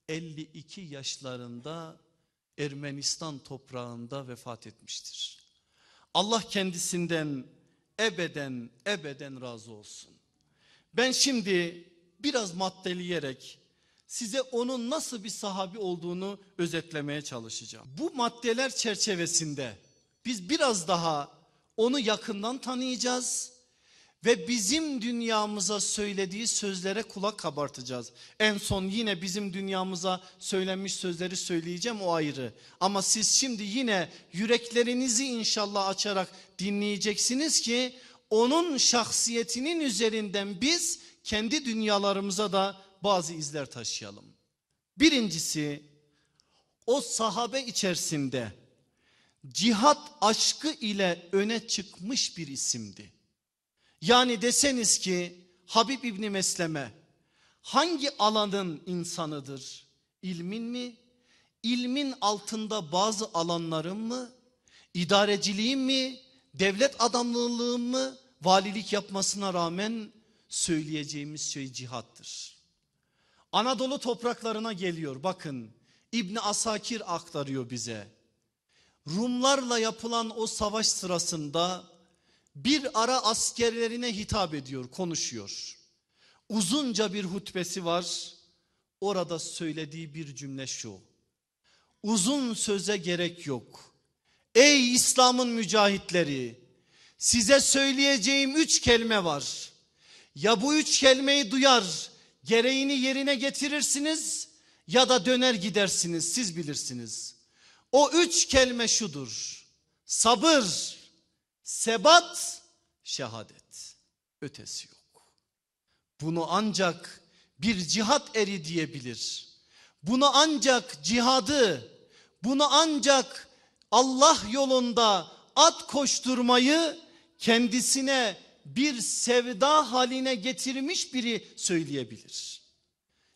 52 yaşlarında Ermenistan toprağında vefat etmiştir. Allah kendisinden ebeden ebeden razı olsun. Ben şimdi biraz maddeleyerek size onun nasıl bir sahabi olduğunu özetlemeye çalışacağım. Bu maddeler çerçevesinde biz biraz daha onu yakından tanıyacağız ve bizim dünyamıza söylediği sözlere kulak kabartacağız. En son yine bizim dünyamıza söylenmiş sözleri söyleyeceğim o ayrı. Ama siz şimdi yine yüreklerinizi inşallah açarak dinleyeceksiniz ki onun şahsiyetinin üzerinden biz kendi dünyalarımıza da bazı izler taşıyalım. Birincisi o sahabe içerisinde cihat aşkı ile öne çıkmış bir isimdi. Yani deseniz ki Habib İbni Mesleme hangi alanın insanıdır? İlmin mi? İlmin altında bazı alanların mı? İdareciliğin mi? Devlet adamlığın mı? Valilik yapmasına rağmen söyleyeceğimiz şey cihattır. Anadolu topraklarına geliyor bakın İbni Asakir aktarıyor bize. Rumlarla yapılan o savaş sırasında bir ara askerlerine hitap ediyor, konuşuyor. Uzunca bir hutbesi var. Orada söylediği bir cümle şu. Uzun söze gerek yok. Ey İslam'ın mücahitleri, size söyleyeceğim üç kelime var. Ya bu üç kelimeyi duyar, gereğini yerine getirirsiniz ya da döner gidersiniz, siz bilirsiniz. O üç kelime şudur. Sabır, sebat, şehadet. Ötesi yok. Bunu ancak bir cihat eri diyebilir. Bunu ancak cihadı, bunu ancak Allah yolunda at koşturmayı kendisine bir sevda haline getirmiş biri söyleyebilir.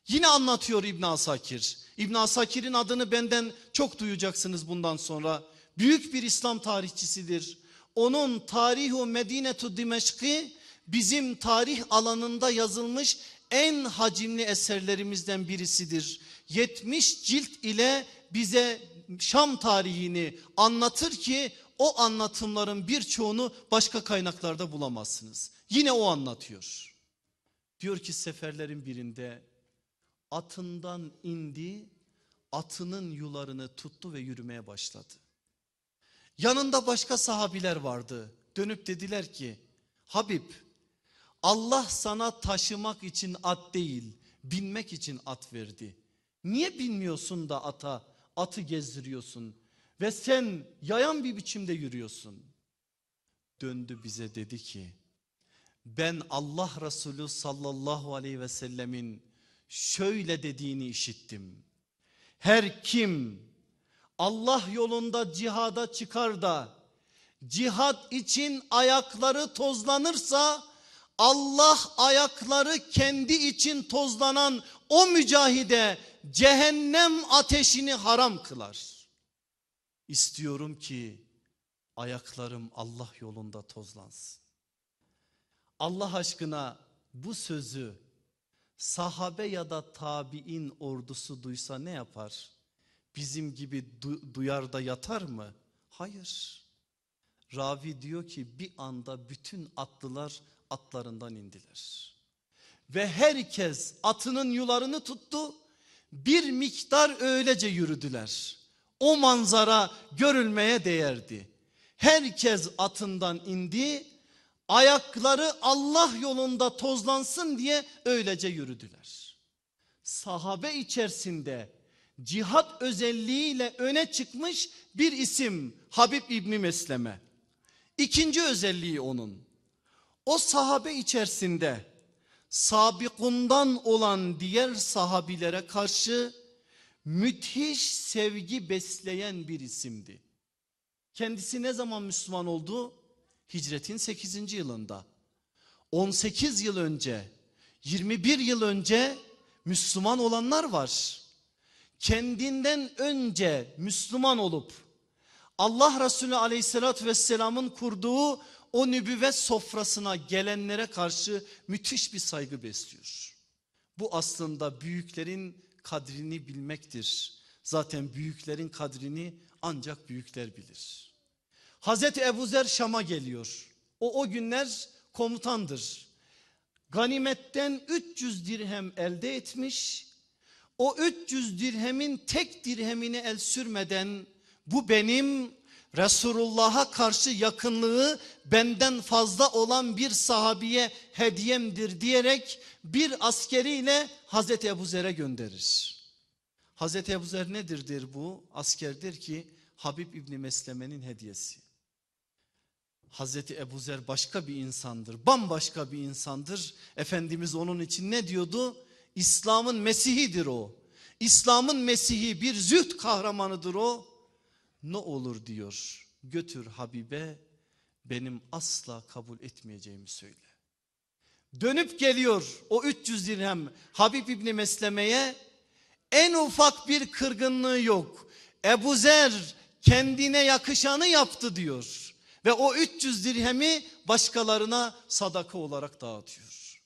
Yine anlatıyor İbn Asakir. İbn Asakir'in adını benden çok duyacaksınız bundan sonra. Büyük bir İslam tarihçisidir. Onun Tarihu Medinetu Dimeşki bizim tarih alanında yazılmış en hacimli eserlerimizden birisidir. 70 cilt ile bize Şam tarihini anlatır ki o anlatımların birçoğunu başka kaynaklarda bulamazsınız. Yine o anlatıyor. Diyor ki seferlerin birinde atından indi, atının yularını tuttu ve yürümeye başladı. Yanında başka sahabiler vardı. Dönüp dediler ki Habib Allah sana taşımak için at değil binmek için at verdi. Niye binmiyorsun da ata atı gezdiriyorsun ve sen yayan bir biçimde yürüyorsun. döndü bize dedi ki ben Allah Resulü sallallahu aleyhi ve sellemin şöyle dediğini işittim. Her kim Allah yolunda cihada çıkar da cihat için ayakları tozlanırsa Allah ayakları kendi için tozlanan o mücahide cehennem ateşini haram kılar. İstiyorum ki ayaklarım Allah yolunda tozlansın. Allah aşkına bu sözü sahabe ya da tabi'in ordusu duysa ne yapar? Bizim gibi du- duyar da yatar mı? Hayır. Ravi diyor ki bir anda bütün atlılar atlarından indiler. Ve herkes atının yularını tuttu. Bir miktar öylece yürüdüler. O manzara görülmeye değerdi. Herkes atından indi. Ayakları Allah yolunda tozlansın diye öylece yürüdüler. Sahabe içerisinde cihat özelliğiyle öne çıkmış bir isim Habib İbni Mesleme. İkinci özelliği onun. O sahabe içerisinde sabikundan olan diğer sahabilere karşı müthiş sevgi besleyen bir isimdi. Kendisi ne zaman Müslüman oldu? Hicretin 8. yılında. 18 yıl önce, 21 yıl önce Müslüman olanlar var. Kendinden önce Müslüman olup Allah Resulü aleyhissalatü vesselamın kurduğu o nübüvvet sofrasına gelenlere karşı müthiş bir saygı besliyor. Bu aslında büyüklerin kadrini bilmektir. Zaten büyüklerin kadrini ancak büyükler bilir. Hazreti Ebu Şam'a geliyor. O o günler komutandır. Ganimetten 300 dirhem elde etmiş. O 300 dirhemin tek dirhemini el sürmeden bu benim Resulullah'a karşı yakınlığı benden fazla olan bir sahabiye hediyemdir diyerek bir askeriyle Hazreti Ebu Zer'e gönderir. Hazreti Ebu Zer nedir der bu? Askerdir ki Habib İbni Mesleme'nin hediyesi. Hazreti Ebu Zer başka bir insandır. Bambaşka bir insandır. Efendimiz onun için ne diyordu? İslam'ın Mesih'idir o. İslam'ın Mesih'i bir züht kahramanıdır o. Ne olur diyor. Götür Habibe benim asla kabul etmeyeceğimi söyle. Dönüp geliyor o 300 dirhem Habib İbni Mesleme'ye en ufak bir kırgınlığı yok. Ebu Zer kendine yakışanı yaptı diyor. Ve o 300 dirhemi başkalarına sadaka olarak dağıtıyor.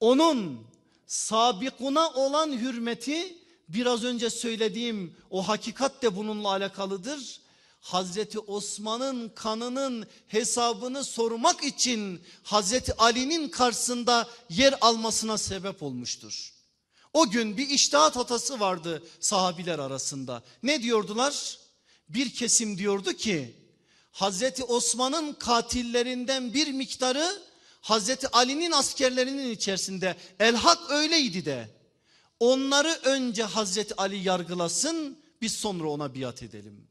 Onun sabikuna olan hürmeti biraz önce söylediğim o hakikat de bununla alakalıdır. Hazreti Osman'ın kanının hesabını sormak için Hazreti Ali'nin karşısında yer almasına sebep olmuştur. O gün bir iştahat hatası vardı sahabiler arasında. Ne diyordular? Bir kesim diyordu ki Hazreti Osman'ın katillerinden bir miktarı Hazreti Ali'nin askerlerinin içerisinde elhak öyleydi de onları önce Hazreti Ali yargılasın biz sonra ona biat edelim.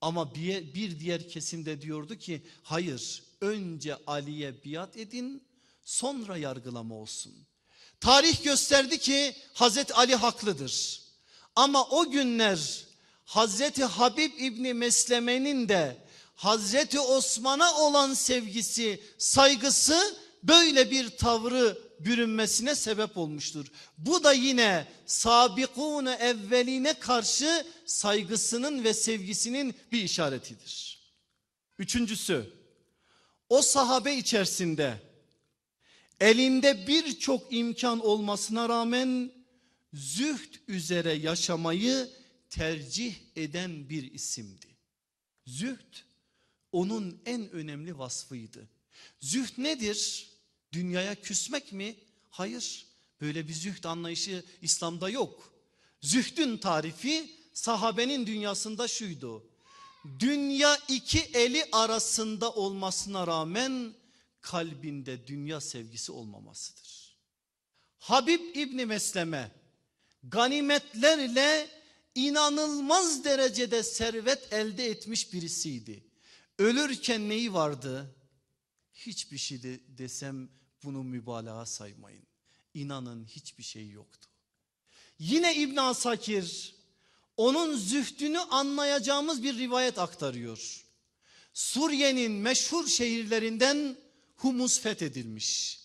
Ama bir, diğer kesimde diyordu ki hayır önce Ali'ye biat edin sonra yargılama olsun. Tarih gösterdi ki Hazreti Ali haklıdır. Ama o günler Hazreti Habib İbni Mesleme'nin de Hazreti Osman'a olan sevgisi, saygısı böyle bir tavrı bürünmesine sebep olmuştur. Bu da yine sabikune evveline karşı saygısının ve sevgisinin bir işaretidir. Üçüncüsü o sahabe içerisinde elinde birçok imkan olmasına rağmen zühd üzere yaşamayı tercih eden bir isimdi. Zühd onun en önemli vasfıydı. Zühd nedir? Dünyaya küsmek mi? Hayır. Böyle bir zühd anlayışı İslam'da yok. Zühdün tarifi sahabenin dünyasında şuydu. Dünya iki eli arasında olmasına rağmen kalbinde dünya sevgisi olmamasıdır. Habib İbni Mesleme ganimetlerle inanılmaz derecede servet elde etmiş birisiydi. Ölürken neyi vardı? Hiçbir şey de desem bunu mübalağa saymayın. İnanın hiçbir şey yoktu. Yine İbn Asakir onun zühdünü anlayacağımız bir rivayet aktarıyor. Suriye'nin meşhur şehirlerinden Humus fethedilmiş.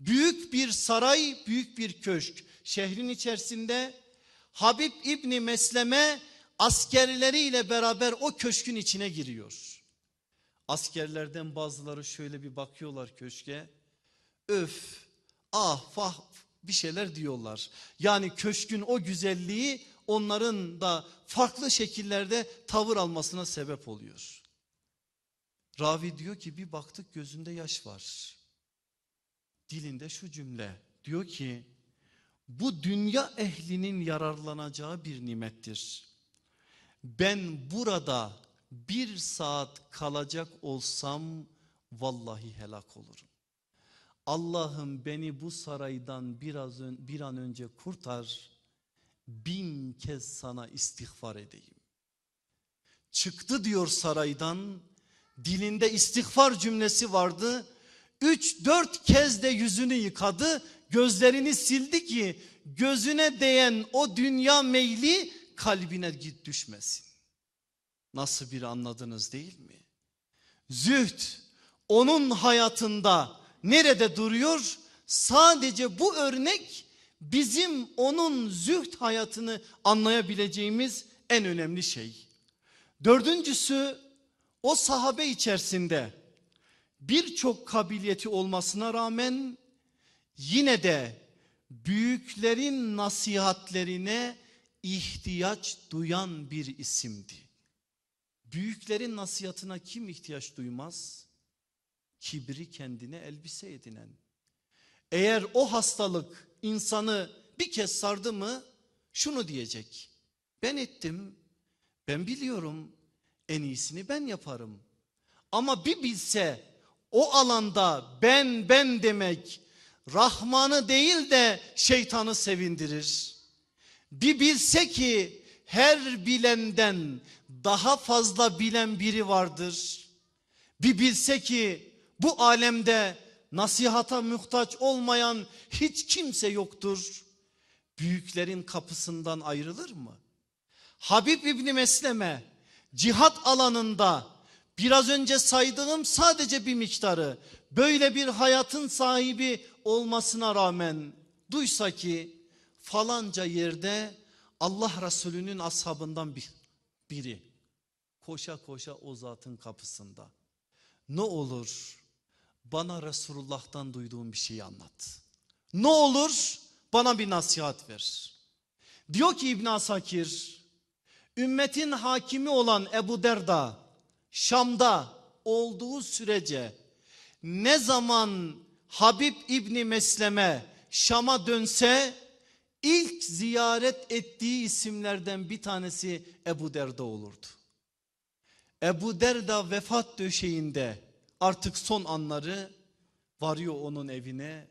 Büyük bir saray, büyük bir köşk şehrin içerisinde Habib İbni Mesleme askerleriyle beraber o köşkün içine giriyor. Askerlerden bazıları şöyle bir bakıyorlar köşke. Öf, ah, fah bir şeyler diyorlar. Yani köşkün o güzelliği onların da farklı şekillerde tavır almasına sebep oluyor. Ravi diyor ki bir baktık gözünde yaş var. Dilinde şu cümle diyor ki bu dünya ehlinin yararlanacağı bir nimettir. Ben burada bir saat kalacak olsam vallahi helak olurum. Allah'ım beni bu saraydan biraz ön, bir an önce kurtar. Bin kez sana istiğfar edeyim. Çıktı diyor saraydan. Dilinde istiğfar cümlesi vardı. Üç dört kez de yüzünü yıkadı. Gözlerini sildi ki gözüne değen o dünya meyli kalbine git düşmesin. Nasıl bir anladınız değil mi? Zühd onun hayatında nerede duruyor? Sadece bu örnek bizim onun zühd hayatını anlayabileceğimiz en önemli şey. Dördüncüsü o sahabe içerisinde birçok kabiliyeti olmasına rağmen yine de büyüklerin nasihatlerine ihtiyaç duyan bir isimdi. Büyüklerin nasihatına kim ihtiyaç duymaz? Kibri kendine elbise edinen. Eğer o hastalık insanı bir kez sardı mı şunu diyecek. Ben ettim, ben biliyorum, en iyisini ben yaparım. Ama bir bilse o alanda ben ben demek Rahman'ı değil de şeytanı sevindirir. Bir bilse ki her bilenden daha fazla bilen biri vardır. Bir bilse ki bu alemde nasihata muhtaç olmayan hiç kimse yoktur. Büyüklerin kapısından ayrılır mı? Habib İbni Mesleme cihat alanında biraz önce saydığım sadece bir miktarı böyle bir hayatın sahibi olmasına rağmen duysa ki falanca yerde Allah Resulü'nün ashabından bir, biri koşa koşa o zatın kapısında. Ne olur bana Resulullah'tan duyduğum bir şeyi anlat. Ne olur bana bir nasihat ver. Diyor ki İbn Asakir ümmetin hakimi olan Ebu Derda Şam'da olduğu sürece ne zaman Habib İbni Mesleme Şam'a dönse ilk ziyaret ettiği isimlerden bir tanesi Ebu Derda olurdu. Ebu Derda vefat döşeğinde artık son anları varıyor onun evine.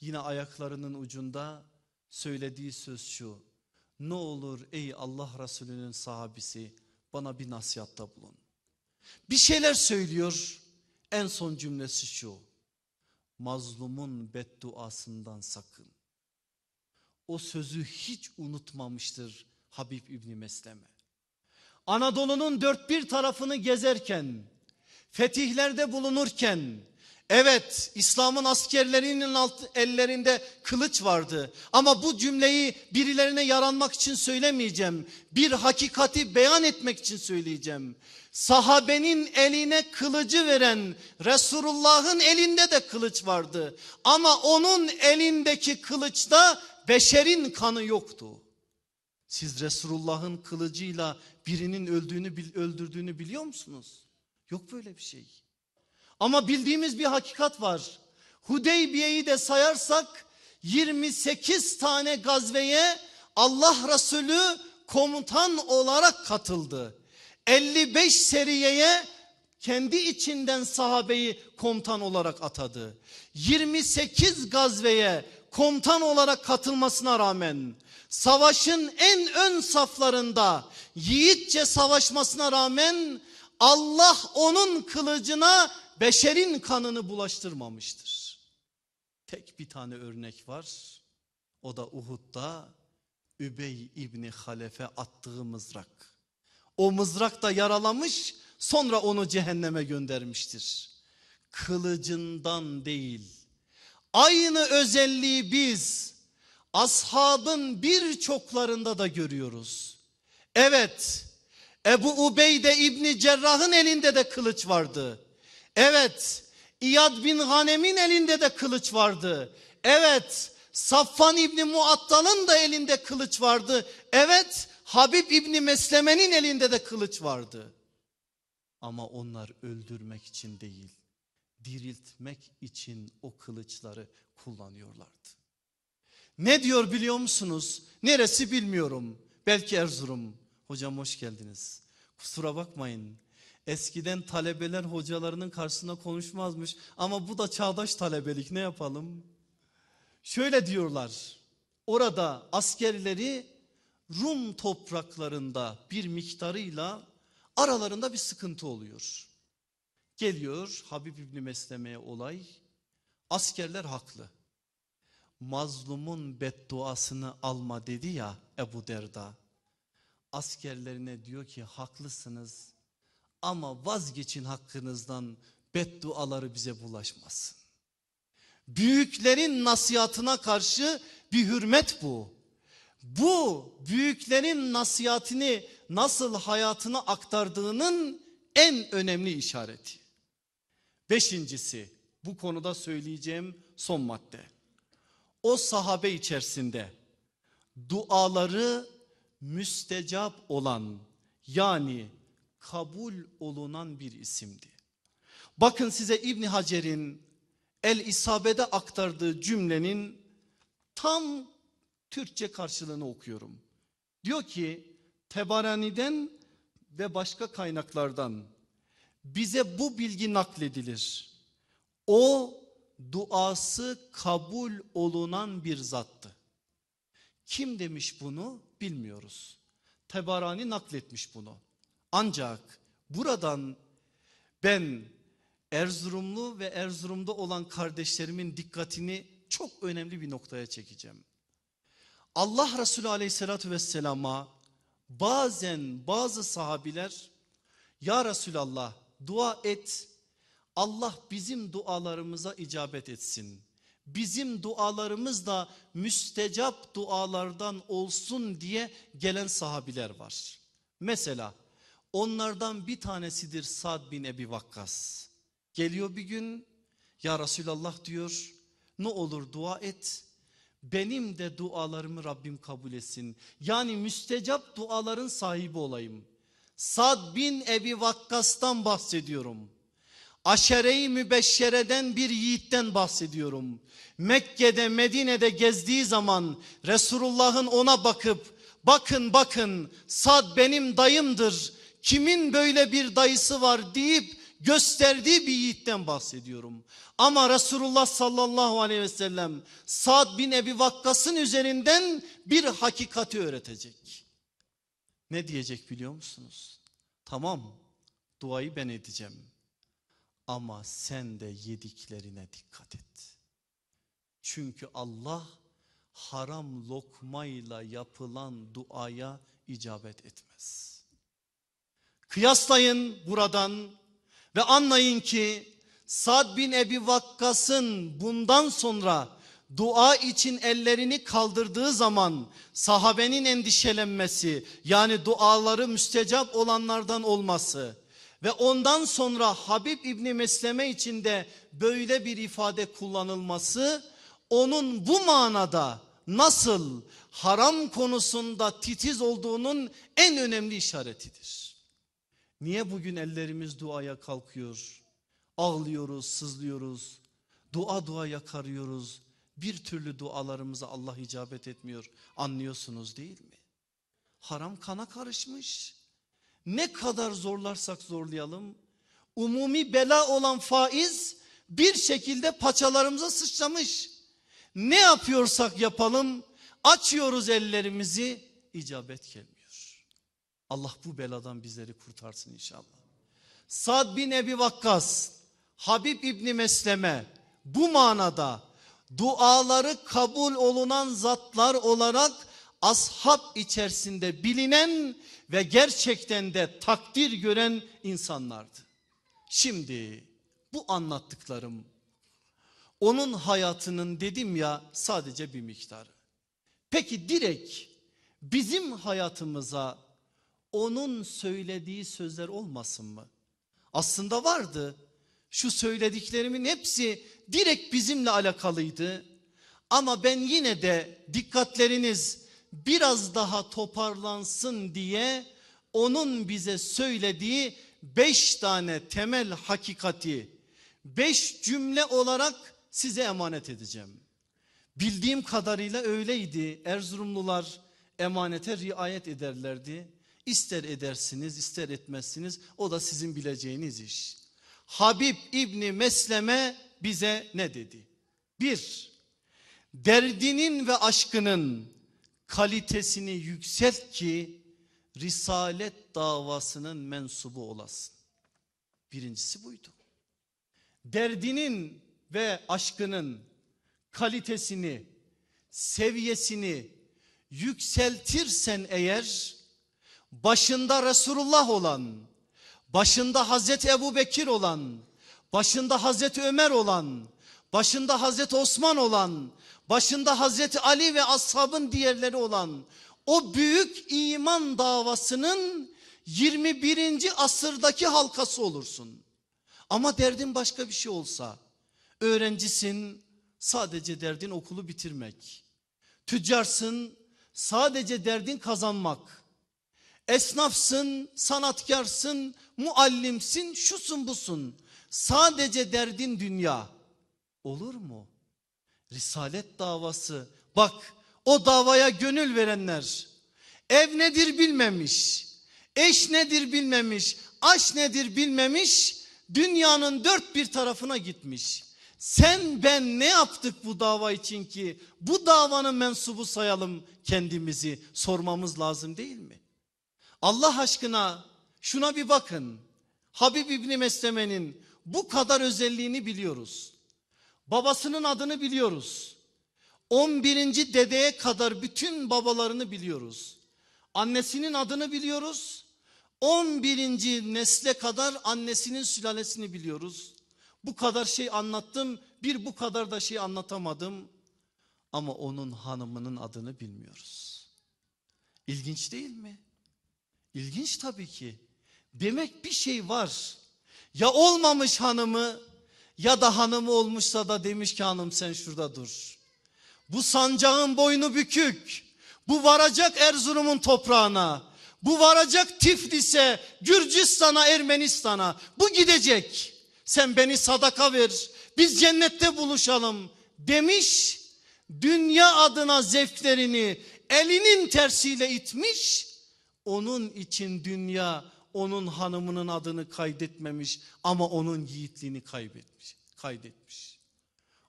Yine ayaklarının ucunda söylediği söz şu. Ne olur ey Allah Resulü'nün sahabisi bana bir nasihatta bulun. Bir şeyler söylüyor. En son cümlesi şu. Mazlumun bedduasından sakın. O sözü hiç unutmamıştır Habib İbni Mesleme. Anadolu'nun dört bir tarafını gezerken, fetihlerde bulunurken, evet İslam'ın askerlerinin alt, ellerinde kılıç vardı. Ama bu cümleyi birilerine yaranmak için söylemeyeceğim. Bir hakikati beyan etmek için söyleyeceğim. Sahabenin eline kılıcı veren Resulullah'ın elinde de kılıç vardı. Ama onun elindeki kılıçta beşerin kanı yoktu. Siz Resulullah'ın kılıcıyla birinin öldüğünü öldürdüğünü biliyor musunuz? Yok böyle bir şey. Ama bildiğimiz bir hakikat var. Hudeybiye'yi de sayarsak 28 tane gazveye Allah Resulü komutan olarak katıldı. 55 seriyeye kendi içinden sahabeyi komutan olarak atadı. 28 gazveye komutan olarak katılmasına rağmen savaşın en ön saflarında yiğitçe savaşmasına rağmen Allah onun kılıcına beşerin kanını bulaştırmamıştır. Tek bir tane örnek var. O da Uhud'da Übey İbni Halefe attığı mızrak. O mızrak da yaralamış sonra onu cehenneme göndermiştir. Kılıcından değil. Aynı özelliği biz ashabın birçoklarında da görüyoruz. Evet Ebu Ubeyde İbni Cerrah'ın elinde de kılıç vardı. Evet İyad bin Hanem'in elinde de kılıç vardı. Evet Safvan İbni Muattal'ın da elinde kılıç vardı. Evet Habib İbni Mesleme'nin elinde de kılıç vardı. Ama onlar öldürmek için değil, diriltmek için o kılıçları kullanıyorlardı. Ne diyor biliyor musunuz? Neresi bilmiyorum. Belki Erzurum. Hocam hoş geldiniz. Kusura bakmayın. Eskiden talebeler hocalarının karşısında konuşmazmış ama bu da çağdaş talebelik ne yapalım? Şöyle diyorlar. Orada askerleri Rum topraklarında bir miktarıyla aralarında bir sıkıntı oluyor. Geliyor Habib İbni Mesleme'ye olay. Askerler haklı. Mazlumun bedduasını alma dedi ya Ebu Derda. Askerlerine diyor ki haklısınız ama vazgeçin hakkınızdan bedduaları bize bulaşmasın. Büyüklerin nasihatına karşı bir hürmet bu. Bu büyüklerin nasihatini nasıl hayatına aktardığının en önemli işareti. Beşincisi bu konuda söyleyeceğim son madde. O sahabe içerisinde duaları müstecap olan yani kabul olunan bir isimdi. Bakın size İbn Hacer'in El İsabe'de aktardığı cümlenin tam Türkçe karşılığını okuyorum. Diyor ki Tebarani'den ve başka kaynaklardan bize bu bilgi nakledilir. O duası kabul olunan bir zattı. Kim demiş bunu bilmiyoruz. Tebarani nakletmiş bunu. Ancak buradan ben Erzurumlu ve Erzurum'da olan kardeşlerimin dikkatini çok önemli bir noktaya çekeceğim. Allah Resulü aleyhissalatü vesselama bazen bazı sahabiler ya Resulallah dua et Allah bizim dualarımıza icabet etsin. Bizim dualarımız da müstecap dualardan olsun diye gelen sahabiler var. Mesela onlardan bir tanesidir Sad bin Ebi Vakkas. Geliyor bir gün ya Resulallah diyor ne olur dua et. Benim de dualarımı Rabbim kabul etsin. Yani müstecap duaların sahibi olayım. Sad bin Ebi Vakkas'tan bahsediyorum. Aşere-i Mübeşşere'den bir yiğitten bahsediyorum. Mekke'de Medine'de gezdiği zaman Resulullah'ın ona bakıp bakın bakın Sad benim dayımdır. Kimin böyle bir dayısı var deyip gösterdiği bir yiğitten bahsediyorum. Ama Resulullah sallallahu aleyhi ve sellem Sad bin Ebi Vakkas'ın üzerinden bir hakikati öğretecek. Ne diyecek biliyor musunuz? Tamam duayı ben edeceğim. Ama sen de yediklerine dikkat et. Çünkü Allah haram lokmayla yapılan duaya icabet etmez. Kıyaslayın buradan ve anlayın ki Sad bin Ebi Vakkas'ın bundan sonra dua için ellerini kaldırdığı zaman sahabenin endişelenmesi yani duaları müstecap olanlardan olması ve ondan sonra Habib İbni Mesleme için de böyle bir ifade kullanılması onun bu manada nasıl haram konusunda titiz olduğunun en önemli işaretidir. Niye bugün ellerimiz duaya kalkıyor? Ağlıyoruz, sızlıyoruz. Dua dua yakarıyoruz. Bir türlü dualarımıza Allah icabet etmiyor. Anlıyorsunuz değil mi? Haram kana karışmış. Ne kadar zorlarsak zorlayalım. Umumi bela olan faiz bir şekilde paçalarımıza sıçramış. Ne yapıyorsak yapalım açıyoruz ellerimizi icabet gelmiyor. Allah bu beladan bizleri kurtarsın inşallah. Sad bin Ebi Vakkas, Habib İbni Mesleme bu manada duaları kabul olunan zatlar olarak ashab içerisinde bilinen ve gerçekten de takdir gören insanlardı. Şimdi bu anlattıklarım onun hayatının dedim ya sadece bir miktarı. Peki direkt bizim hayatımıza onun söylediği sözler olmasın mı? Aslında vardı. Şu söylediklerimin hepsi direkt bizimle alakalıydı. Ama ben yine de dikkatleriniz biraz daha toparlansın diye onun bize söylediği beş tane temel hakikati beş cümle olarak size emanet edeceğim. Bildiğim kadarıyla öyleydi. Erzurumlular emanete riayet ederlerdi. İster edersiniz ister etmezsiniz o da sizin bileceğiniz iş. Habib İbni Mesleme bize ne dedi? Bir, derdinin ve aşkının kalitesini yükselt ki risalet davasının mensubu olasın. Birincisi buydu. Derdinin ve aşkının kalitesini, seviyesini yükseltirsen eğer başında Resulullah olan, başında Hazreti Ebu Bekir olan, başında Hazreti Ömer olan, başında Hazreti Osman olan, başında Hazreti Ali ve ashabın diğerleri olan o büyük iman davasının 21. asırdaki halkası olursun. Ama derdin başka bir şey olsa, öğrencisin sadece derdin okulu bitirmek. Tüccarsın sadece derdin kazanmak. Esnafsın, sanatkarsın, muallimsin, şusun busun. Sadece derdin dünya. Olur mu? Risalet davası. Bak o davaya gönül verenler ev nedir bilmemiş. Eş nedir bilmemiş. Aş nedir bilmemiş. Dünyanın dört bir tarafına gitmiş. Sen ben ne yaptık bu dava için ki bu davanın mensubu sayalım kendimizi sormamız lazım değil mi? Allah aşkına şuna bir bakın. Habib İbni Mesleme'nin bu kadar özelliğini biliyoruz. Babasının adını biliyoruz. 11. dedeye kadar bütün babalarını biliyoruz. Annesinin adını biliyoruz. 11. nesle kadar annesinin sülalesini biliyoruz. Bu kadar şey anlattım, bir bu kadar da şey anlatamadım. Ama onun hanımının adını bilmiyoruz. İlginç değil mi? İlginç tabii ki. Demek bir şey var. Ya olmamış hanımı ya da hanımı olmuşsa da demiş ki hanım sen şurada dur. Bu sancağın boynu bükük. Bu varacak Erzurum'un toprağına. Bu varacak Tiflis'e, Gürcistan'a, Ermenistan'a. Bu gidecek. Sen beni sadaka ver. Biz cennette buluşalım demiş. Dünya adına zevklerini elinin tersiyle itmiş. Onun için dünya onun hanımının adını kaydetmemiş ama onun yiğitliğini kaybetmiş, kaydetmiş.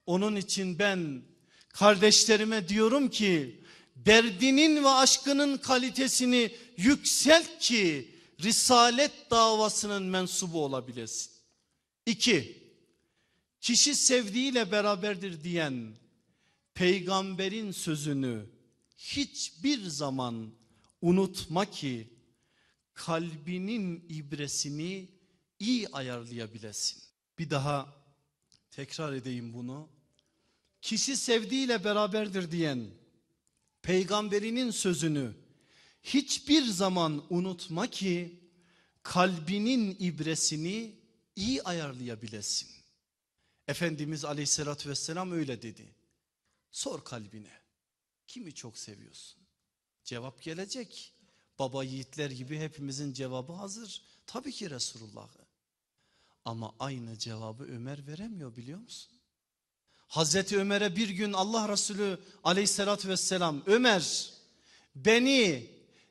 Onun için ben kardeşlerime diyorum ki derdinin ve aşkının kalitesini yükselt ki risalet davasının mensubu olabilesin. İki, kişi sevdiğiyle beraberdir diyen peygamberin sözünü hiçbir zaman unutma ki kalbinin ibresini iyi ayarlayabilesin. Bir daha tekrar edeyim bunu. Kişi sevdiğiyle beraberdir diyen peygamberinin sözünü hiçbir zaman unutma ki kalbinin ibresini iyi ayarlayabilesin. Efendimiz aleyhissalatü vesselam öyle dedi. Sor kalbine kimi çok seviyorsun? Cevap gelecek. Baba yiğitler gibi hepimizin cevabı hazır. Tabii ki Resulullah'ı. Ama aynı cevabı Ömer veremiyor biliyor musun? Hazreti Ömer'e bir gün Allah Resulü aleyhissalatü vesselam Ömer beni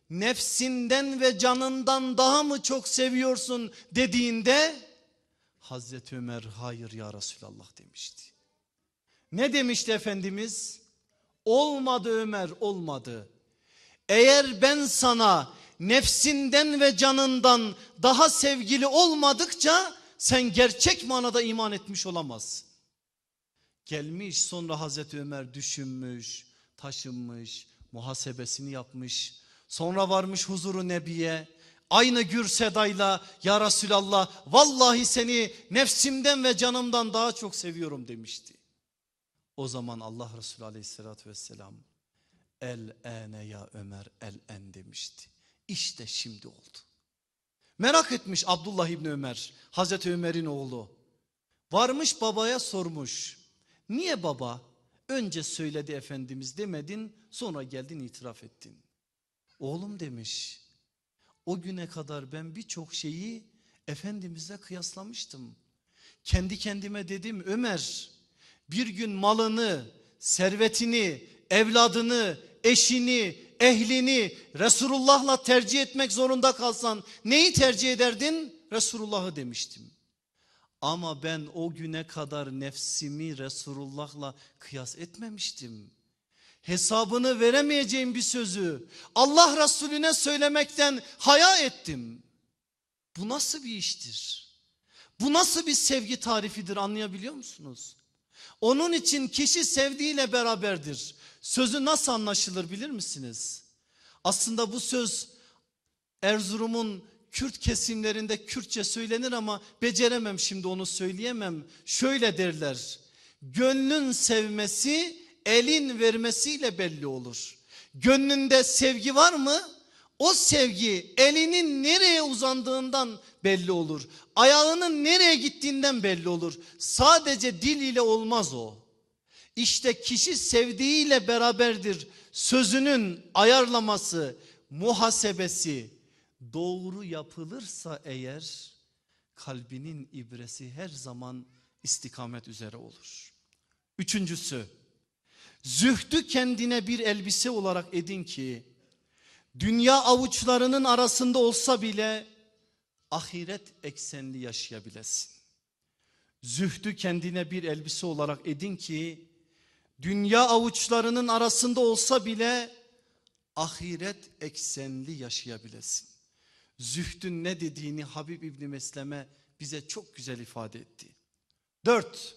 nefsinden ve canından daha mı çok seviyorsun dediğinde Hazreti Ömer hayır ya Resulallah demişti. Ne demişti Efendimiz? Olmadı Ömer olmadı. Eğer ben sana nefsinden ve canından daha sevgili olmadıkça sen gerçek manada iman etmiş olamazsın. Gelmiş sonra Hazreti Ömer düşünmüş, taşınmış, muhasebesini yapmış. Sonra varmış huzuru Nebi'ye. Aynı gür sedayla ya Resulallah vallahi seni nefsimden ve canımdan daha çok seviyorum demişti. O zaman Allah Resulü aleyhissalatü vesselam el ene ya Ömer el en demişti. İşte şimdi oldu. Merak etmiş Abdullah İbni Ömer Hazreti Ömer'in oğlu. Varmış babaya sormuş. Niye baba önce söyledi Efendimiz demedin sonra geldin itiraf ettin. Oğlum demiş o güne kadar ben birçok şeyi Efendimizle kıyaslamıştım. Kendi kendime dedim Ömer bir gün malını, servetini, evladını, eşini, ehlini Resulullah'la tercih etmek zorunda kalsan neyi tercih ederdin? Resulullah'ı demiştim. Ama ben o güne kadar nefsimi Resulullah'la kıyas etmemiştim. Hesabını veremeyeceğim bir sözü Allah Resulüne söylemekten haya ettim. Bu nasıl bir iştir? Bu nasıl bir sevgi tarifidir anlayabiliyor musunuz? Onun için kişi sevdiğiyle beraberdir. Sözü nasıl anlaşılır bilir misiniz? Aslında bu söz Erzurum'un Kürt kesimlerinde Kürtçe söylenir ama beceremem şimdi onu söyleyemem. Şöyle derler. Gönlün sevmesi elin vermesiyle belli olur. Gönlünde sevgi var mı? O sevgi elinin nereye uzandığından belli olur. Ayağının nereye gittiğinden belli olur. Sadece dil ile olmaz o. İşte kişi sevdiğiyle beraberdir. Sözünün ayarlaması, muhasebesi doğru yapılırsa eğer kalbinin ibresi her zaman istikamet üzere olur. Üçüncüsü zühdü kendine bir elbise olarak edin ki dünya avuçlarının arasında olsa bile ahiret eksenli yaşayabilesin. Zühdü kendine bir elbise olarak edin ki dünya avuçlarının arasında olsa bile ahiret eksenli yaşayabilesin. Zühdün ne dediğini Habib İbni Mesleme bize çok güzel ifade etti. Dört,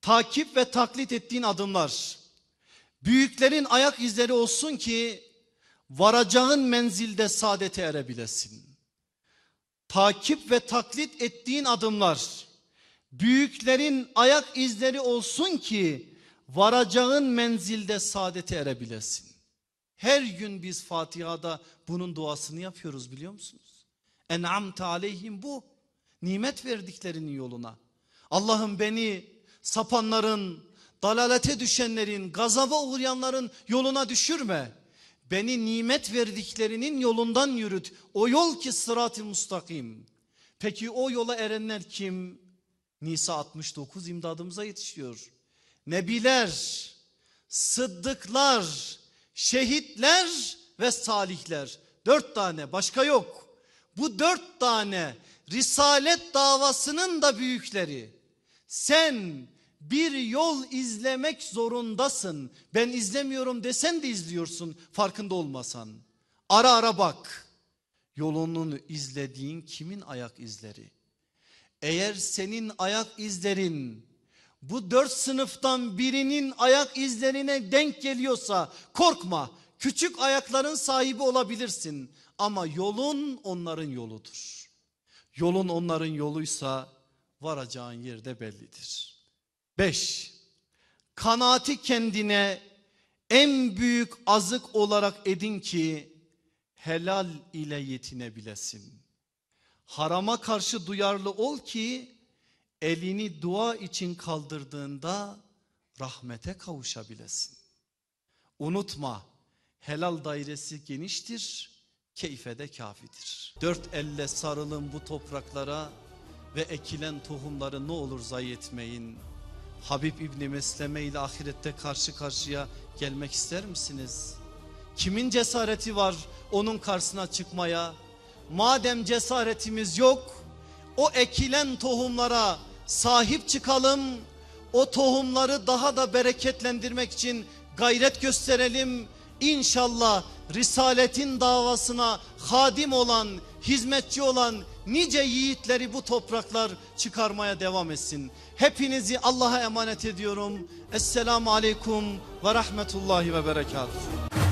takip ve taklit ettiğin adımlar büyüklerin ayak izleri olsun ki varacağın menzilde saadete erebilesin. Takip ve taklit ettiğin adımlar büyüklerin ayak izleri olsun ki varacağın menzilde saadete erebilesin. Her gün biz Fatiha'da bunun duasını yapıyoruz biliyor musunuz? En'amte aleyhim bu. Nimet verdiklerinin yoluna. Allah'ım beni sapanların, dalalete düşenlerin, gazaba uğrayanların yoluna düşürme. Beni nimet verdiklerinin yolundan yürüt. O yol ki sırat-ı mustakim. Peki o yola erenler kim? Nisa 69 imdadımıza yetişiyor. Nebiler, sıddıklar, şehitler ve salihler. Dört tane başka yok. Bu dört tane risalet davasının da büyükleri. Sen bir yol izlemek zorundasın. Ben izlemiyorum desen de izliyorsun farkında olmasan. Ara ara bak. Yolunu izlediğin kimin ayak izleri? Eğer senin ayak izlerin bu dört sınıftan birinin ayak izlerine denk geliyorsa korkma. Küçük ayakların sahibi olabilirsin ama yolun onların yoludur. Yolun onların yoluysa varacağın yerde bellidir. Beş, kanaati kendine en büyük azık olarak edin ki helal ile yetinebilesin. Harama karşı duyarlı ol ki elini dua için kaldırdığında rahmete kavuşabilesin. Unutma helal dairesi geniştir, keyfede kafidir. Dört elle sarılın bu topraklara ve ekilen tohumları ne olur zayi etmeyin. Habib İbni Mesleme ile ahirette karşı karşıya gelmek ister misiniz? Kimin cesareti var onun karşısına çıkmaya? Madem cesaretimiz yok o ekilen tohumlara sahip çıkalım. O tohumları daha da bereketlendirmek için gayret gösterelim. İnşallah Risaletin davasına hadim olan, hizmetçi olan nice yiğitleri bu topraklar çıkarmaya devam etsin. Hepinizi Allah'a emanet ediyorum. Esselamu Aleyküm ve Rahmetullahi ve Berekatuhu.